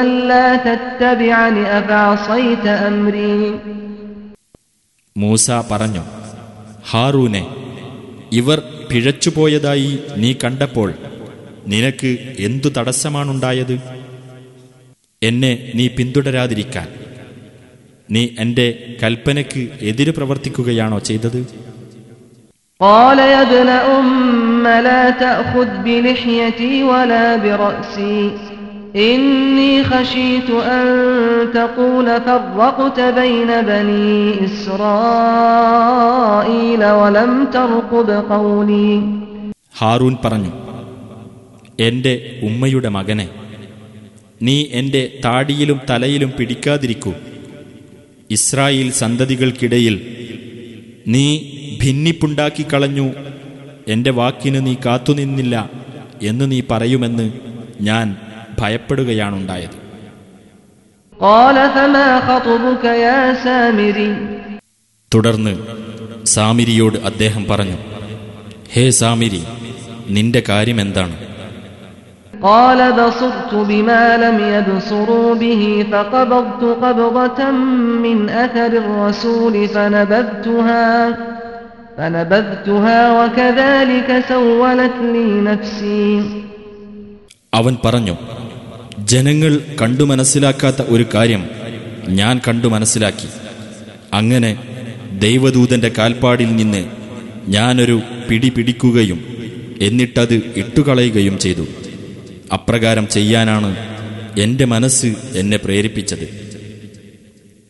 ألا تتبعني أفعصيت أمري മൂസ പറഞ്ഞു ഹാറൂനെ ഇവർ പിഴച്ചുപോയതായി നീ കണ്ടപ്പോൾ നിനക്ക് എന്തു തടസ്സമാണുണ്ടായത് എന്നെ നീ പിന്തുടരാതിരിക്കാൻ നീ എന്റെ കൽപ്പനയ്ക്ക് എതിര് പ്രവർത്തിക്കുകയാണോ ചെയ്തത് قال يا ابن أم لا تأخذ بلحيتي ولا برأسي إني خشيت أن تقول فرقت بين بني إسرائيل ولم ترقب قولي ഹാറൂൻ പറഞ്ഞു എന്റെ ഉമ്മയുടെ മകനെ നീ എന്റെ താടിയിലും തലയിലും പിടിക്കാതിരിക്കൂ ഇസ്രായേൽ സന്തതികൾക്കിടയിൽ നീ ഭിന്നിപ്പുണ്ടാക്കിക്കളഞ്ഞു എന്റെ വാക്കിന് നീ കാത്തുനിന്നില്ല എന്ന് നീ പറയുമെന്ന് ഞാൻ ഭയപ്പെടുകയാണുണ്ടായത് قال فما خطبك يا سامري തുടർന്ന് സാമിരിയോട് അദ്ദേഹം പറഞ്ഞു ഹേ സാമിരി നിന്റെ കാര്യമെന്താണ് قال بصرت بما لم يبصروا به فقبضت قبضة من أثر الرسول فنبذتها അവൻ പറഞ്ഞു ജനങ്ങൾ കണ്ടു മനസ്സിലാക്കാത്ത ഒരു കാര്യം ഞാൻ കണ്ടു മനസ്സിലാക്കി. അങ്ങനെ ദൈവദൂതന്റെ കാൽപ്പാടിൽ നിന്ന് ഞാനൊരു പിടി പിടിക്കുകയും എന്നിട്ടത് ഇട്ടുകളയുകയും ചെയ്തു. അപ്രകാരം ചെയ്യാനാണ് എന്റെ മനസ്സ് എന്നെ പ്രേരിപ്പിച്ചത്.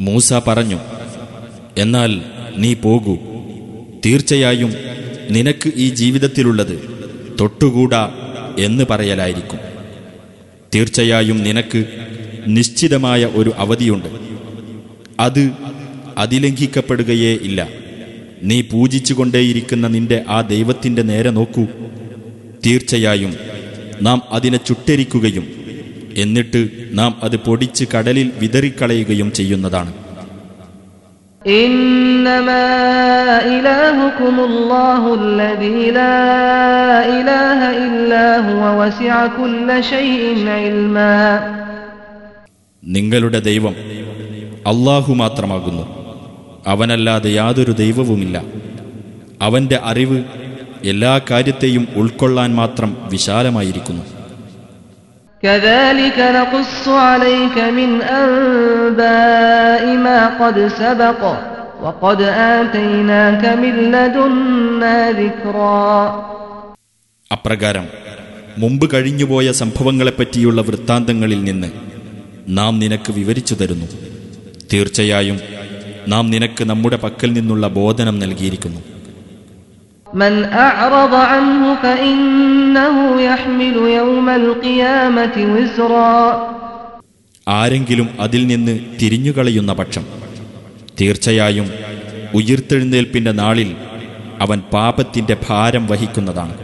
മൂസ പറഞ്ഞു എന്നാൽ നീ പോകൂ. തീർച്ചയായും നിനക്ക് ഈ ജീവിതത്തിലുള്ളത് തൊട്ടുകൂടാ എന്ന് പറയലായിരിക്കും. തീർച്ചയായും നിനക്ക് നിശ്ചിതമായ ഒരു അവധിയുണ്ട്. അത് അതിലംഘിക്കപ്പെടുകയേ ഇല്ല. നീ പൂജിച്ചുകൊണ്ടേയിരിക്കുന്ന നിന്റെ ആ ദൈവത്തിന്റെ നേരെ നോക്കൂ. തീർച്ചയായും നാം അതിനെ ചുട്ടരിക്കുകയും എന്നിട്ട് നാം അത് പൊടിച്ച് കടലിൽ വിതറിക്കളയുകയും ചെയ്യുന്നതാണ്. നിങ്ങളുടെ ദൈവം അള്ളാഹു മാത്രമാകുന്നു. അവനല്ലാതെ യാതൊരു ദൈവവുമില്ല. അവന്റെ അറിവ് എല്ലാ കാര്യത്തെയും ഉൾക്കൊള്ളാൻ മാത്രം വിശാലമായിരിക്കുന്നു. كذلك نقص عليك من أنباء ما قد سبق وقد آتيناك من لدنا ذكرا അപ്രകാരം മുമ്പ് കഴിഞ്ഞുപോയ സംഭവങ്ങളെപ്പറ്റിയുള്ള വൃത്താന്തങ്ങളിൽ നിന്ന് നാം നിനക്ക് വിവരിച്ചു തരുന്നു തീർച്ചയായും നാം നിനക്ക് നമ്മുടെ പക്കൽ നിന്നുള്ള ബോധനം നൽകിയിരിക്കുന്നു من أعرض عنه فإنه يحمل يوم القيامة وزرا ആരെങ്കിലും അതിൽ നിന്ന് തിരിഞ്ഞുകളയുന്ന പക്ഷം തീർച്ചയായും ഉയിർത്തെഴുന്നേൽപ്പിന്റെ നാളിൽ അവൻ പാപത്തിന്റെ ഭാരം വഹിക്കുന്നതാണ്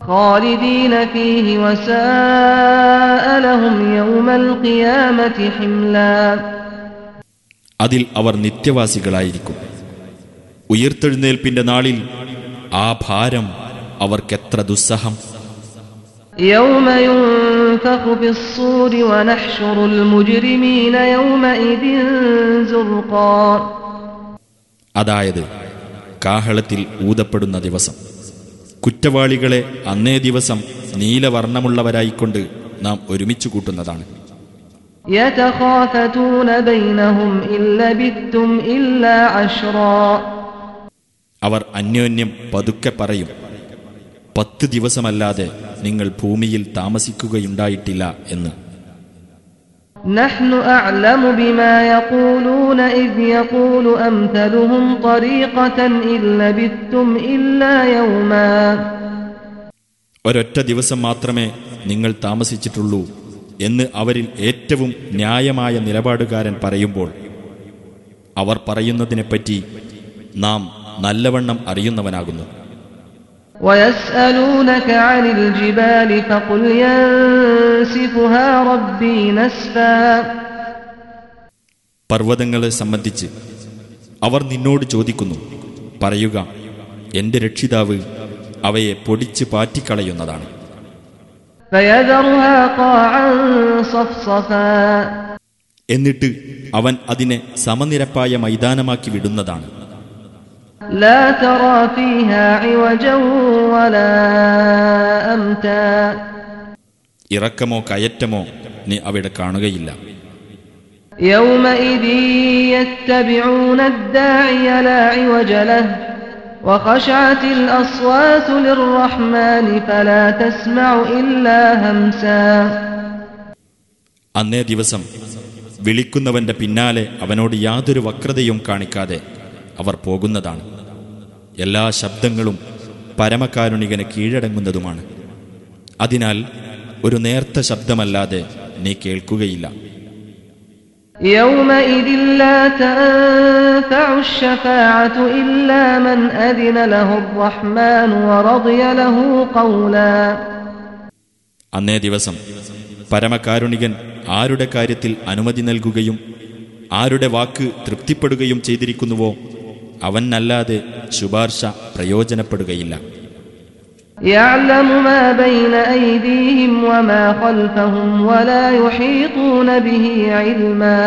خالدين فيه وساء لهم يوم القيامة حملا അതിൽ അവർ നിത്യവാസികളായിരിക്കും ഉയിർത്തെഴുന്നേൽപ്പിന്റെ നാളിൽ ആ ഭാരം അവർക്കെത്ര ദുസ്സഹം. അതായത് കാഹളത്തിൽ ഊതപ്പെടുന്ന ദിവസം. കുറ്റവാളികളെ അന്നേ ദിവസം നീലവർണമുള്ളവരായിക്കൊണ്ട് നാം ഒരുമിച്ച് കൂട്ടുന്നതാണ്. يتخافتون ബൈനഹും إن لبثتم إلا അവർ അന്യോന്യം പതുക്കെ പറയും പത്ത് ദിവസമല്ലാതെ നിങ്ങൾ ഭൂമിയിൽ താമസിക്കുകയുണ്ടായിട്ടില്ല എന്ന് نحن أعلم بما يقولون إذ يقول أمثلهم طريقة إن لبثتم إلا يوما ഒരൊറ്റ ദിവസം മാത്രമേ നിങ്ങൾ താമസിച്ചിട്ടുള്ളൂ എന്ന് അവരിൽ ഏറ്റവും ന്യായമായ നിലപാടുകാരൻ പറയുമ്പോൾ അവർ പറയുന്നതിനെപ്പറ്റി നാം നല്ലവണ്ണം അറിയുന്നവനാകുന്നു ويسألونك عن الجبال فقل ينسفها ربي نسفا പർവ്വതങ്ങളെ സംബന്ധിച്ച് അവർ നിന്നോട് ചോദിക്കുന്നു പറയുക എന്റെ രക്ഷിതാവ് അവയെ പൊടിച്ച് പാറ്റിക്കളയുന്നതാണ് فيذرها قاعا صفصفا എന്നിട്ട് അവൻ അതിനെ സമനിരപ്പായ മൈതാനമാക്കി വിടുന്നതാണ് لا ترى فيها عوجا ولا أمتا ഇറക്കമോ കയറ്റമോ നീ അവിടെ കാണുകയില്ല يومئذ يتبعون الداعي لا عوج له وخشعت الأصوات للرحمن فلا تسمع إلا همسا അന്നേ ദിവസം വിളിക്കുന്നവന്റെ പിന്നാലെ അവനോട് യാതൊരു വക്രതയും കാണിക്കാതെ അവർ പോകുന്നതാണ്. എല്ലാ ശബ്ദങ്ങളും പരമകാരുണികന് കീഴടങ്ങുന്നതുമാണ്. അതിനാൽ ഒരു നേർത്ത ശബ്ദമല്ലാതെ നീ കേൾക്കുകയില്ല. അന്നേ ദിവസം പരമകാരുണികൻ ആരുടെ കാര്യത്തിൽ അനുമതി നൽകുകയും ആരുടെ വാക്ക് തൃപ്തിപ്പെടുകയും ചെയ്തിരിക്കുന്നുവോ അവനല്ലാതെ ശുപാർശ പ്രയോജനപ്പെടുകയില്ല يعلم ما بين أيديهم وما خلفهم ولا يحيطون به علما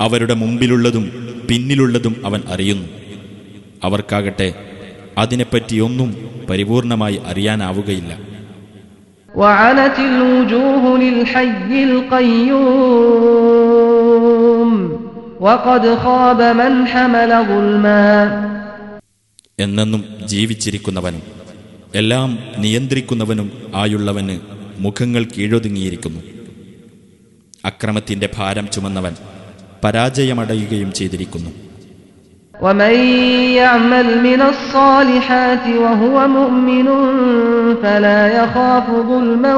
അവരുടെ മുമ്പിലുള്ളതും പിന്നിലുള്ളതും അവൻ അറിയുന്നു അവർക്കാകട്ടെ അതിനെപ്പറ്റിയൊന്നും പരിപൂർണമായി അറിയാനാവുകയില്ല وعنت الوجوه للحي القيوم എന്നെന്നും ജീവിച്ചിരിക്കുന്നവനും എല്ലാം നിയന്ത്രിക്കുന്നവനും ആയുള്ളവന് മുഖങ്ങൾ കീഴൊതുങ്ങിയിരിക്കുന്നു അക്രമത്തിന്റെ ഭാരം ചുമന്നവൻ പരാജയമടയുകയും ചെയ്തിരിക്കുന്നു ومن يعمل من الصالحات وهو مؤمن فلا يخاف ظلما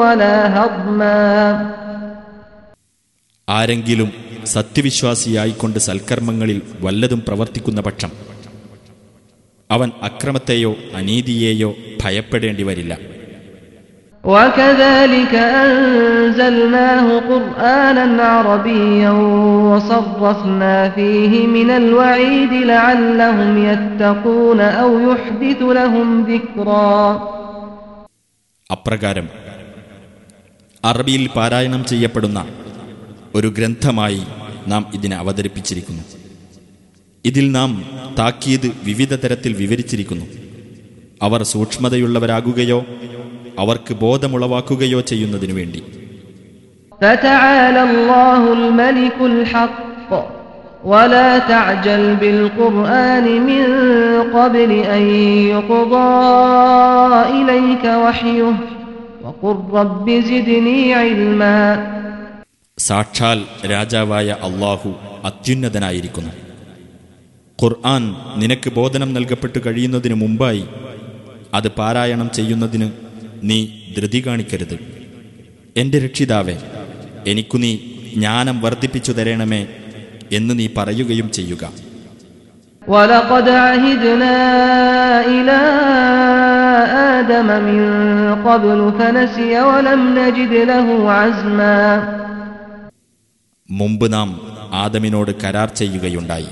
ولا هضما ആരെങ്കിലും സത്യവിശ്വാസിയായിക്കൊണ്ട് സൽക്കർമ്മങ്ങളിൽ വല്ലതും പ്രവർത്തിക്കുന്ന പക്ഷം അവൻ അക്രമത്തെയോ അനീതിയെയോ ഭയപ്പെടേണ്ടി വരില്ല وكذلك أنزلناه قرآنا عربيا وصرفنا فيه من الوعيد لعلهم يتقون أو يحدث لهم ذكرا അപ്രകാരം അറബിയിൽ പാരായണം ചെയ്യപ്പെടുന്ന ഒരു ഗ്രന്ഥമായി നാം ഇതിനെ അവതരിപ്പിച്ചിരിക്കുന്നു ഇതിൽ നാം താക്കീത് വിവിധ തരത്തിൽ വിവരിച്ചിരിക്കുന്നു അവർ സൂക്ഷ്മതയുള്ളവരാകുകയോ അവർക്ക് ബോധമുളവാക്കുകയോ ചെയ്യുന്നതിനു വേണ്ടി فتعالى الله الملك الحق ولا تعجل بالقرآن من قبل أن يقضى إليك وحيه وقل رب زدني علما സാക്ഷാൽ രാജാവായ അള്ളാഹു അത്യുന്നതനായിരിക്കുന്നു ഖുർആൻ നിനക്ക് ബോധനം നൽകപ്പെട്ടു കഴിയുന്നതിനു മുമ്പായി അത് പാരായണം ചെയ്യുന്നതിന് നീ ധൃതി കാണിക്കരുത് എന്റെ രക്ഷിതാവേ എനിക്കു നീ ജ്ഞാനം വർദ്ധിപ്പിച്ചു തരണമേ എന്ന് നീ പറയുകയും ചെയ്യുക ولقد عهدنا إلى آدم من قبل فنسي ولم نجد له عزما മുമ്പ് നാം ആദമിനോട് കരാർ ചെയ്യുകയുണ്ടായി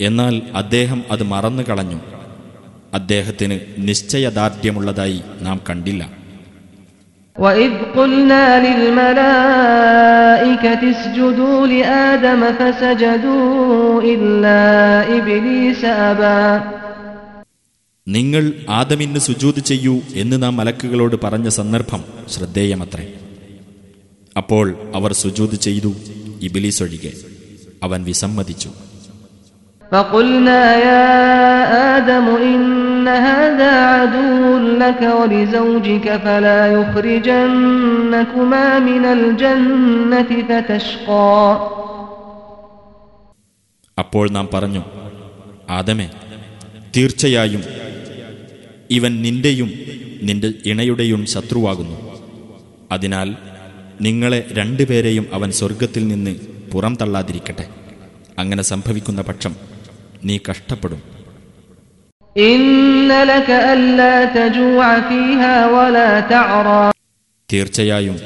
എന്നാൽ അദ്ദേഹം അത് മറന്നു കളഞ്ഞു അദ്ദേഹത്തിന് നിശ്ചയദാർഢ്യമുള്ളതായി നാം കണ്ടില്ല وإذ قلنا للملائكة اسجدوا لآدم فسجدوا إلا إبليس أبى നിങ്ങൾ ആദമിന് സുജൂത് ചെയ്യൂ എന്ന് നാം മലക്കുകളോട് പറഞ്ഞ സന്ദർഭം ശ്രദ്ധേയമത്രേ അപ്പോൾ അവർ സുജൂത് ചെയ്തു ഇബിലീസ് ഒഴികെ അവൻ വിസമ്മതിച്ചു فقلنا يا آدم إن هذا عدو لك ولزوجك فلا يخرجنكما من الجنة فتشقى അപ്പോൾ നാം പറഞ്ഞു ആദമേ തീർച്ചയായും ഇവൻ നിന്റെയും നിന്റെ ഇണയുടെയും ശത്രുവാകുന്നു അതിനാൽ നിങ്ങളെ രണ്ടുപേരെയും അവൻ സ്വർഗത്തിൽ നിന്ന് പുറം തള്ളാതിരിക്കട്ടെ അങ്ങനെ സംഭവിക്കുന്ന പക്ഷം നീ കഷ്ടപ്പെടും. തീർച്ചയായും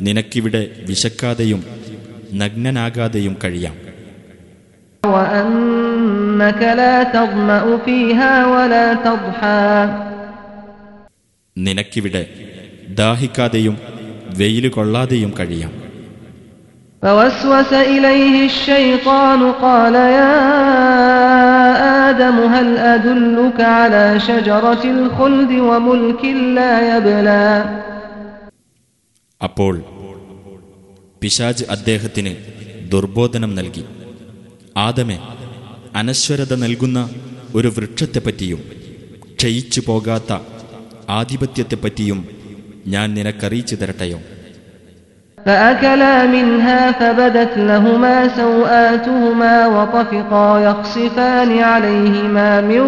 നിനക്കിവിടെ വിശക്കാതെയും നഗ്നനാകാതെയും കഴിയാം. നിനക്കിവിടെ ദാഹിക്കാതെയും വെയിൽ കൊള്ളാതെയും കഴിയാം فوسوس إليه الشيطان قال يا آدم هل أدلك على شجرة الخلد وملك لا يبلى അപ്പോൾ പിശാജ് അദ്ദേഹത്തിന് ദുർബോധനം നൽകി ആദമെ അനശ്വരത നൽകുന്ന ഒരു വൃക്ഷത്തെപ്പറ്റിയും ക്ഷയിച്ചു പോകാത്ത ആധിപത്യത്തെപ്പറ്റിയും ഞാൻ നിനക്കറിയിച്ചു തരട്ടെയോ فأكلا منها فبدت لهما سوآتهما وطفقا يخصفان عليهما من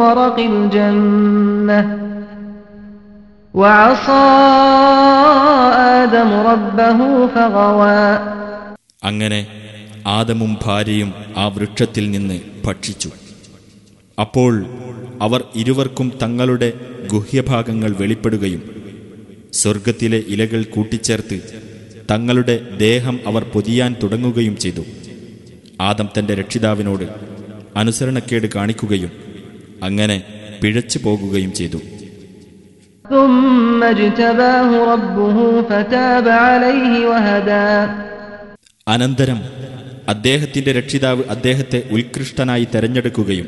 ورق الجنة وعصى آدم ربه فغوى അങ്ങനെ ആദമും ഭാര്യയും ആ വൃക്ഷത്തിൽ നിന്ന് ഭക്ഷിച്ചു അപ്പോൾ അവർ ഇരുവർക്കും തങ്ങളുടെ ഗുഹ്യഭാഗങ്ങൾ വെളിപ്പെടുകയും സ്വർഗത്തിലെ ഇലകൾ കൂട്ടിച്ചേർത്ത് തങ്ങളുടെ ദേഹം അവർ പൊതിയാൻ തുടങ്ങുകയും ചെയ്തു. ആദം തന്റെ രക്ഷിതാവിനോട് അനുസരണക്കേട് കാണിക്കുകയും അങ്ങനെ പിഴച്ചു പോകുകയും ചെയ്തു. അനന്തരം അദ്ദേഹത്തിന്റെ രക്ഷിതാവ് അദ്ദേഹത്തെ ഉത്കൃഷ്ടനായി തെരഞ്ഞെടുക്കുകയും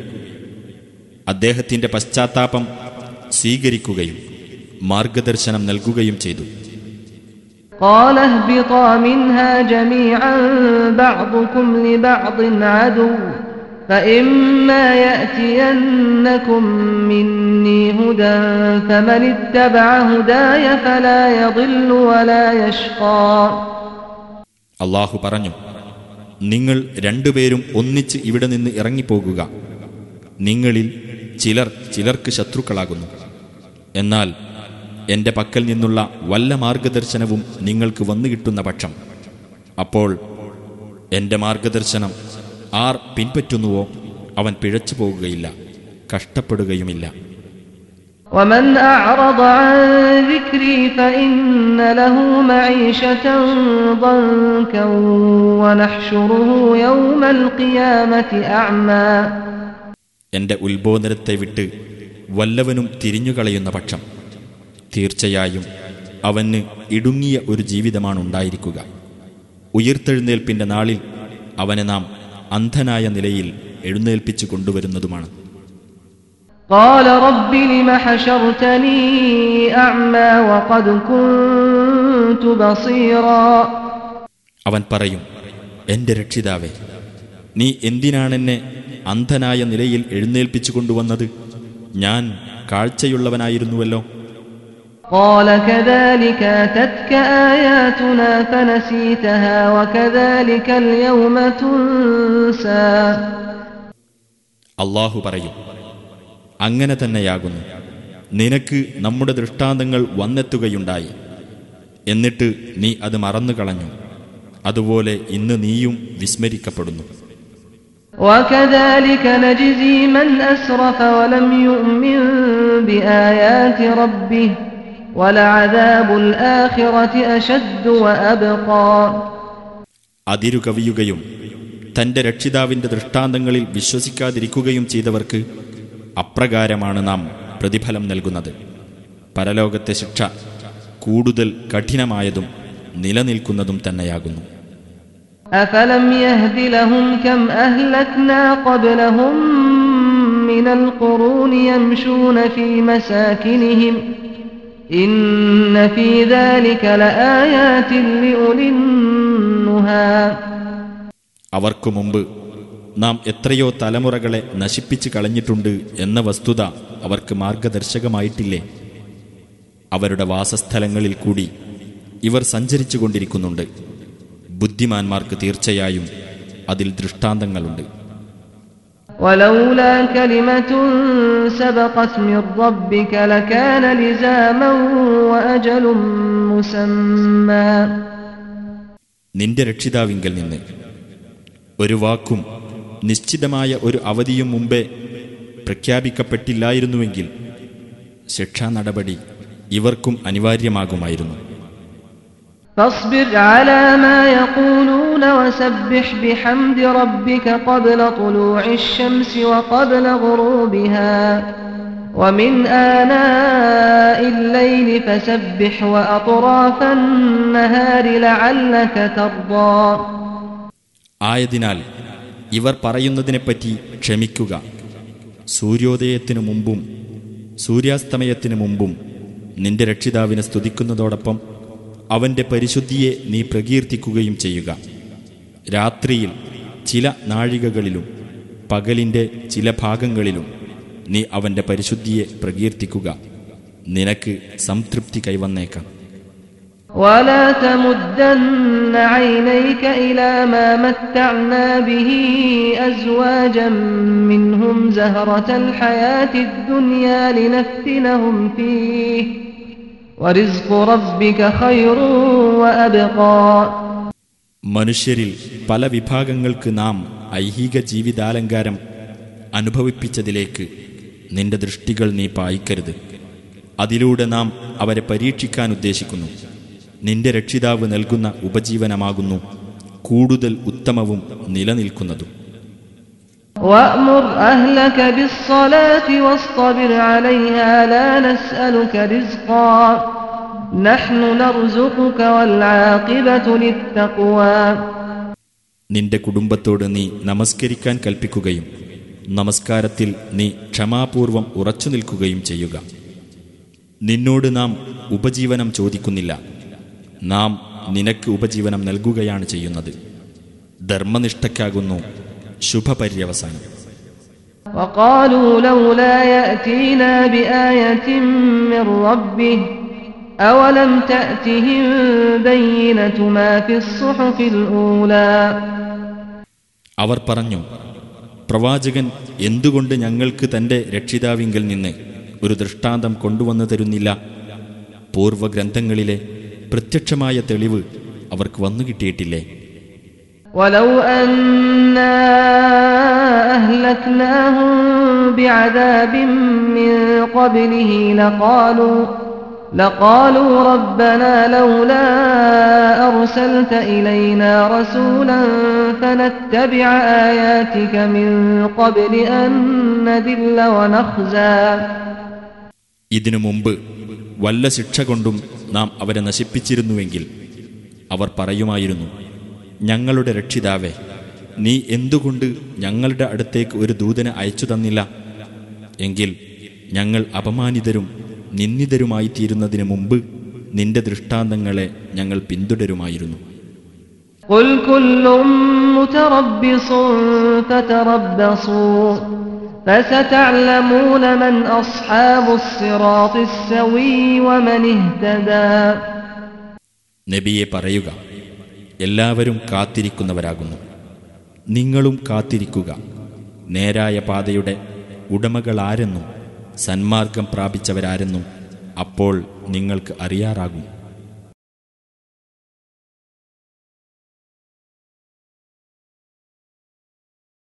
അദ്ദേഹത്തിന്റെ പശ്ചാത്താപം സ്വീകരിക്കുകയും മാർഗദർശനം നൽകുകയും ചെയ്തു قال اهبطا منها جميعا بعضكم لبعض عدو فإما يأتينكم مني هدى فمن اتبع هداي فلا يضل ولا يشقى അള്ളാഹു പറഞ്ഞു നിങ്ങൾ രണ്ടുപേരും ഒന്നിച്ച് ഇവിടെ നിന്ന് ഇറങ്ങിപ്പോകുക നിങ്ങളിൽ ചിലർ ചിലർക്ക് ശത്രുക്കളാകുന്നു എന്നാൽ എൻ്റെ പക്കൽ നിന്നുള്ള വല്ല മാർഗദർശനവും നിങ്ങൾക്ക് വന്നു കിട്ടുന്ന പക്ഷം അപ്പോൾ എൻ്റെ മാർഗദർശനം ആർ പിൻപറ്റുന്നുവോ അവൻ പിഴച്ചു പോകുകയില്ല കഷ്ടപ്പെടുകയുമില്ല ومن أعرض عن ذكري فإن له معيشة ضنكا ونحشره يوم القيامة أعمى എൻ്റെ ഉത്ബോധനത്തെ വിട്ട് വല്ലവനും തിരിഞ്ഞുകളയുന്ന പക്ഷം തീർച്ചയായും അവന് ഇടുങ്ങിയ ഒരു ജീവിതമാണ് ഉണ്ടായിരിക്കുക ഉയർത്തെഴുന്നേൽപ്പിന്റെ നാളിൽ അവനെ നാം അന്ധനായ നിലയിൽ എഴുന്നേൽപ്പിച്ചു കൊണ്ടുവരുന്നതുമാണ് قال رب لم حشرتني أعمى وقد كنت بصيرا അവൻ പറയും എൻ്റെ രക്ഷിതാവേ നീ എന്തിനാണെന്നെ അന്ധനായ നിലയിൽ എഴുന്നേൽപ്പിച്ചു കൊണ്ടുവന്നത് ഞാൻ കാഴ്ചയുള്ളവനായിരുന്നുവല്ലോ قال كذلك أتتك آياتنا فنسيتها وكذلك اليوم تنسى അള്ളാഹു പറയും അങ്ങനെ തന്നെയാകുന്നു നിനക്ക് നമ്മുടെ ദൃഷ്ടാന്തങ്ങൾ വന്നെത്തുകയുണ്ടായി എന്നിട്ട് നീ അത് മറന്നു കളഞ്ഞു അതുപോലെ ഇന്ന് നീയും വിസ്മരിക്കപ്പെടുന്നു وكذلك نجزي من أسرف ولم يؤمن بآيات ربه ولعذاب الآخرة أشد وأبقى അതിരുകവിയുകയും തന്റെ രക്ഷിതാവിന്റെ ദൃഷ്ടാന്തങ്ങളിൽ വിശ്വസിക്കാതിരിക്കുകയും ചെയ്തവർക്ക് അപ്രകാരമാണ് നാം പ്രതിഫലം നൽകുന്നത് പരലോകത്തെ ശിക്ഷ കൂടുതൽ കഠിനമായതും നിലനിൽക്കുന്നതും തന്നെയാകുന്നു أفلم يهد لهم كم أهلكنا قبلهم من القرون يمشون في مساكنهم അവർക്കു മുമ്പ് നാം എത്രയോ തലമുറകളെ നശിപ്പിച്ചു കളഞ്ഞിട്ടുണ്ട് എന്ന വസ്തുത അവർക്ക് മാർഗദർശകമായിട്ടില്ലേ? അവരുടെ വാസസ്ഥലങ്ങളിൽ കൂടി ഇവർ സഞ്ചരിച്ചു കൊണ്ടിരിക്കുന്നുണ്ട് ബുദ്ധിമാന്മാർക്ക് തീർച്ചയായും അതിൽ ദൃഷ്ടാന്തങ്ങളുണ്ട്. ولولا كلمة سبقت من ربك لكان لزاما وأجل مسمى നിന്റെ രക്ഷിതാവിങ്കൽ നിന്ന് ഒരു വാക്കും നിശ്ചിതമായ ഒരു അവധിയും മുമ്പേ പ്രഖ്യാപിക്കപ്പെട്ടില്ലായിരുന്നുവെങ്കിൽ ശിക്ഷാ നടപടി ഇവർക്കും അനിവാര്യമാകുമായിരുന്നു فاصبر على ما يقولون وسبح بحمد ربك قبل طلوع الشمس وقبل غروبها ومن آناء الليل فسبح وأطراف النهار لعلك ترضى ആയതിനാൽ ഇവർ പറയുന്നതിനെപ്പറ്റി ക്ഷമിക്കുക സൂര്യോദയത്തിനു മുമ്പും സൂര്യാസ്തമയത്തിനു മുമ്പും നിന്റെ രക്ഷിതാവിനെ സ്തുതിക്കുന്നതോടൊപ്പം അവന്റെ പരിശുദ്ധിയെ നീ പ്രകീർത്തിക്കുകയും ചെയ്യുക രാത്രിയിൽ ചില നാഴികകളിലും പകലിന്റെ ചില ഭാഗങ്ങളിലും നീ അവന്റെ പരിശുദ്ധിയെ പ്രകീർത്തിക്കുക നിനക്ക് സംതൃപ്തി കൈവന്നേക്കാം ولا تمدن عينيك إلى ما متعنا به أزواجا منهم زهرة الحياة الدنيا لنفتنهم فيه മനുഷ്യരിൽ പല വിഭാഗങ്ങൾക്ക് നാം ഐഹിക ജീവിതാലങ്കാരം അനുഭവിപ്പിച്ചതിലേക്ക് നിന്റെ ദൃഷ്ടികൾ നീ പായിക്കരുത്. അതിലൂടെ നാം അവരെ പരീക്ഷിക്കാൻ ഉദ്ദേശിക്കുന്നു. നിന്റെ രക്ഷിതാവ് നൽകുന്ന ഉപജീവനമാകുന്നു കൂടുതൽ ഉത്തമവും നിലനിൽക്കുന്നതും. وأمر أهلك بالصلاة واصطبر عليها لا نسألك رزقا نحن نرزقك والعاقبة للتقوى നിന്റെ കുടുംബത്തോട് നീ നമസ്കരിക്കാൻ കൽപ്പിക്കുകയും നമസ്കാരത്തിൽ നീ ക്ഷമാപൂർവം ഉറച്ചു നിൽക്കുകയും ചെയ്യുക നിന്നോട് നാം ഉപജീവനം ചോദിക്കുന്നില്ല നാം നിനക്ക് ഉപജീവനം നൽകുകയാണ് ചെയ്യുന്നത് ധർമ്മനിഷ്ഠയ്ക്കാകുന്നു ശുഭപര്യവസാനം وقالوا لولا يأتينا بآية من ربه أولم تأتهم بينة ما في الصحف الأولى അവർ പറഞ്ഞു പ്രവാചകൻ എന്തുകൊണ്ട് ഞങ്ങൾക്ക് തന്റെ രക്ഷിതാവിങ്കൽ നിന്ന് ഒരു ദൃഷ്ടാന്തം കൊണ്ടുവന്നു തരുന്നില്ല പൂർവഗ്രന്ഥങ്ങളിലെ പ്രത്യക്ഷമായ തെളിവ് അവർക്ക് വന്നു കിട്ടിയിട്ടില്ലേ ولو أنا أهلكناهم بعذاب من قبله لقالوا لقالوا ربنا لولا أرسلت إلينا رسولا فنتبع آياتك من قبل أن نذل ونخزى ഇതിനു മുമ്പ് വല്ല ശിക്ഷ കൊണ്ടും നാം അവരെ നശിപ്പിച്ചിരുന്നുവെങ്കിൽ അവർ പറയുമായിരുന്നു ഞങ്ങളുടെ രക്ഷിതാവേ നീ എന്തുകൊണ്ട് ഞങ്ങളുടെ അടുത്തേക്ക് ഒരു ദൂതനെ അയച്ചു തന്നില്ല? എങ്കിൽ ഞങ്ങൾ അപമാനിതരും നിന്ദിതരുമായി തീരുന്നതിന് മുമ്പ് നിന്റെ ദൃഷ്ടാന്തങ്ങളെ ഞങ്ങൾ പിന്തുടരുമായിരുന്നു. നബിയെ പറയുക എല്ലാവരും കാത്തിരിക്കുന്നവരാകുന്നു. നിങ്ങളും കാത്തിരിക്കുക. നേരായ പാതയുടെ ഉടമകളാരെന്നും സന്മാർഗം പ്രാപിച്ചവരാരെന്നും അപ്പോൾ നിങ്ങൾക്ക് അറിയാറാകും.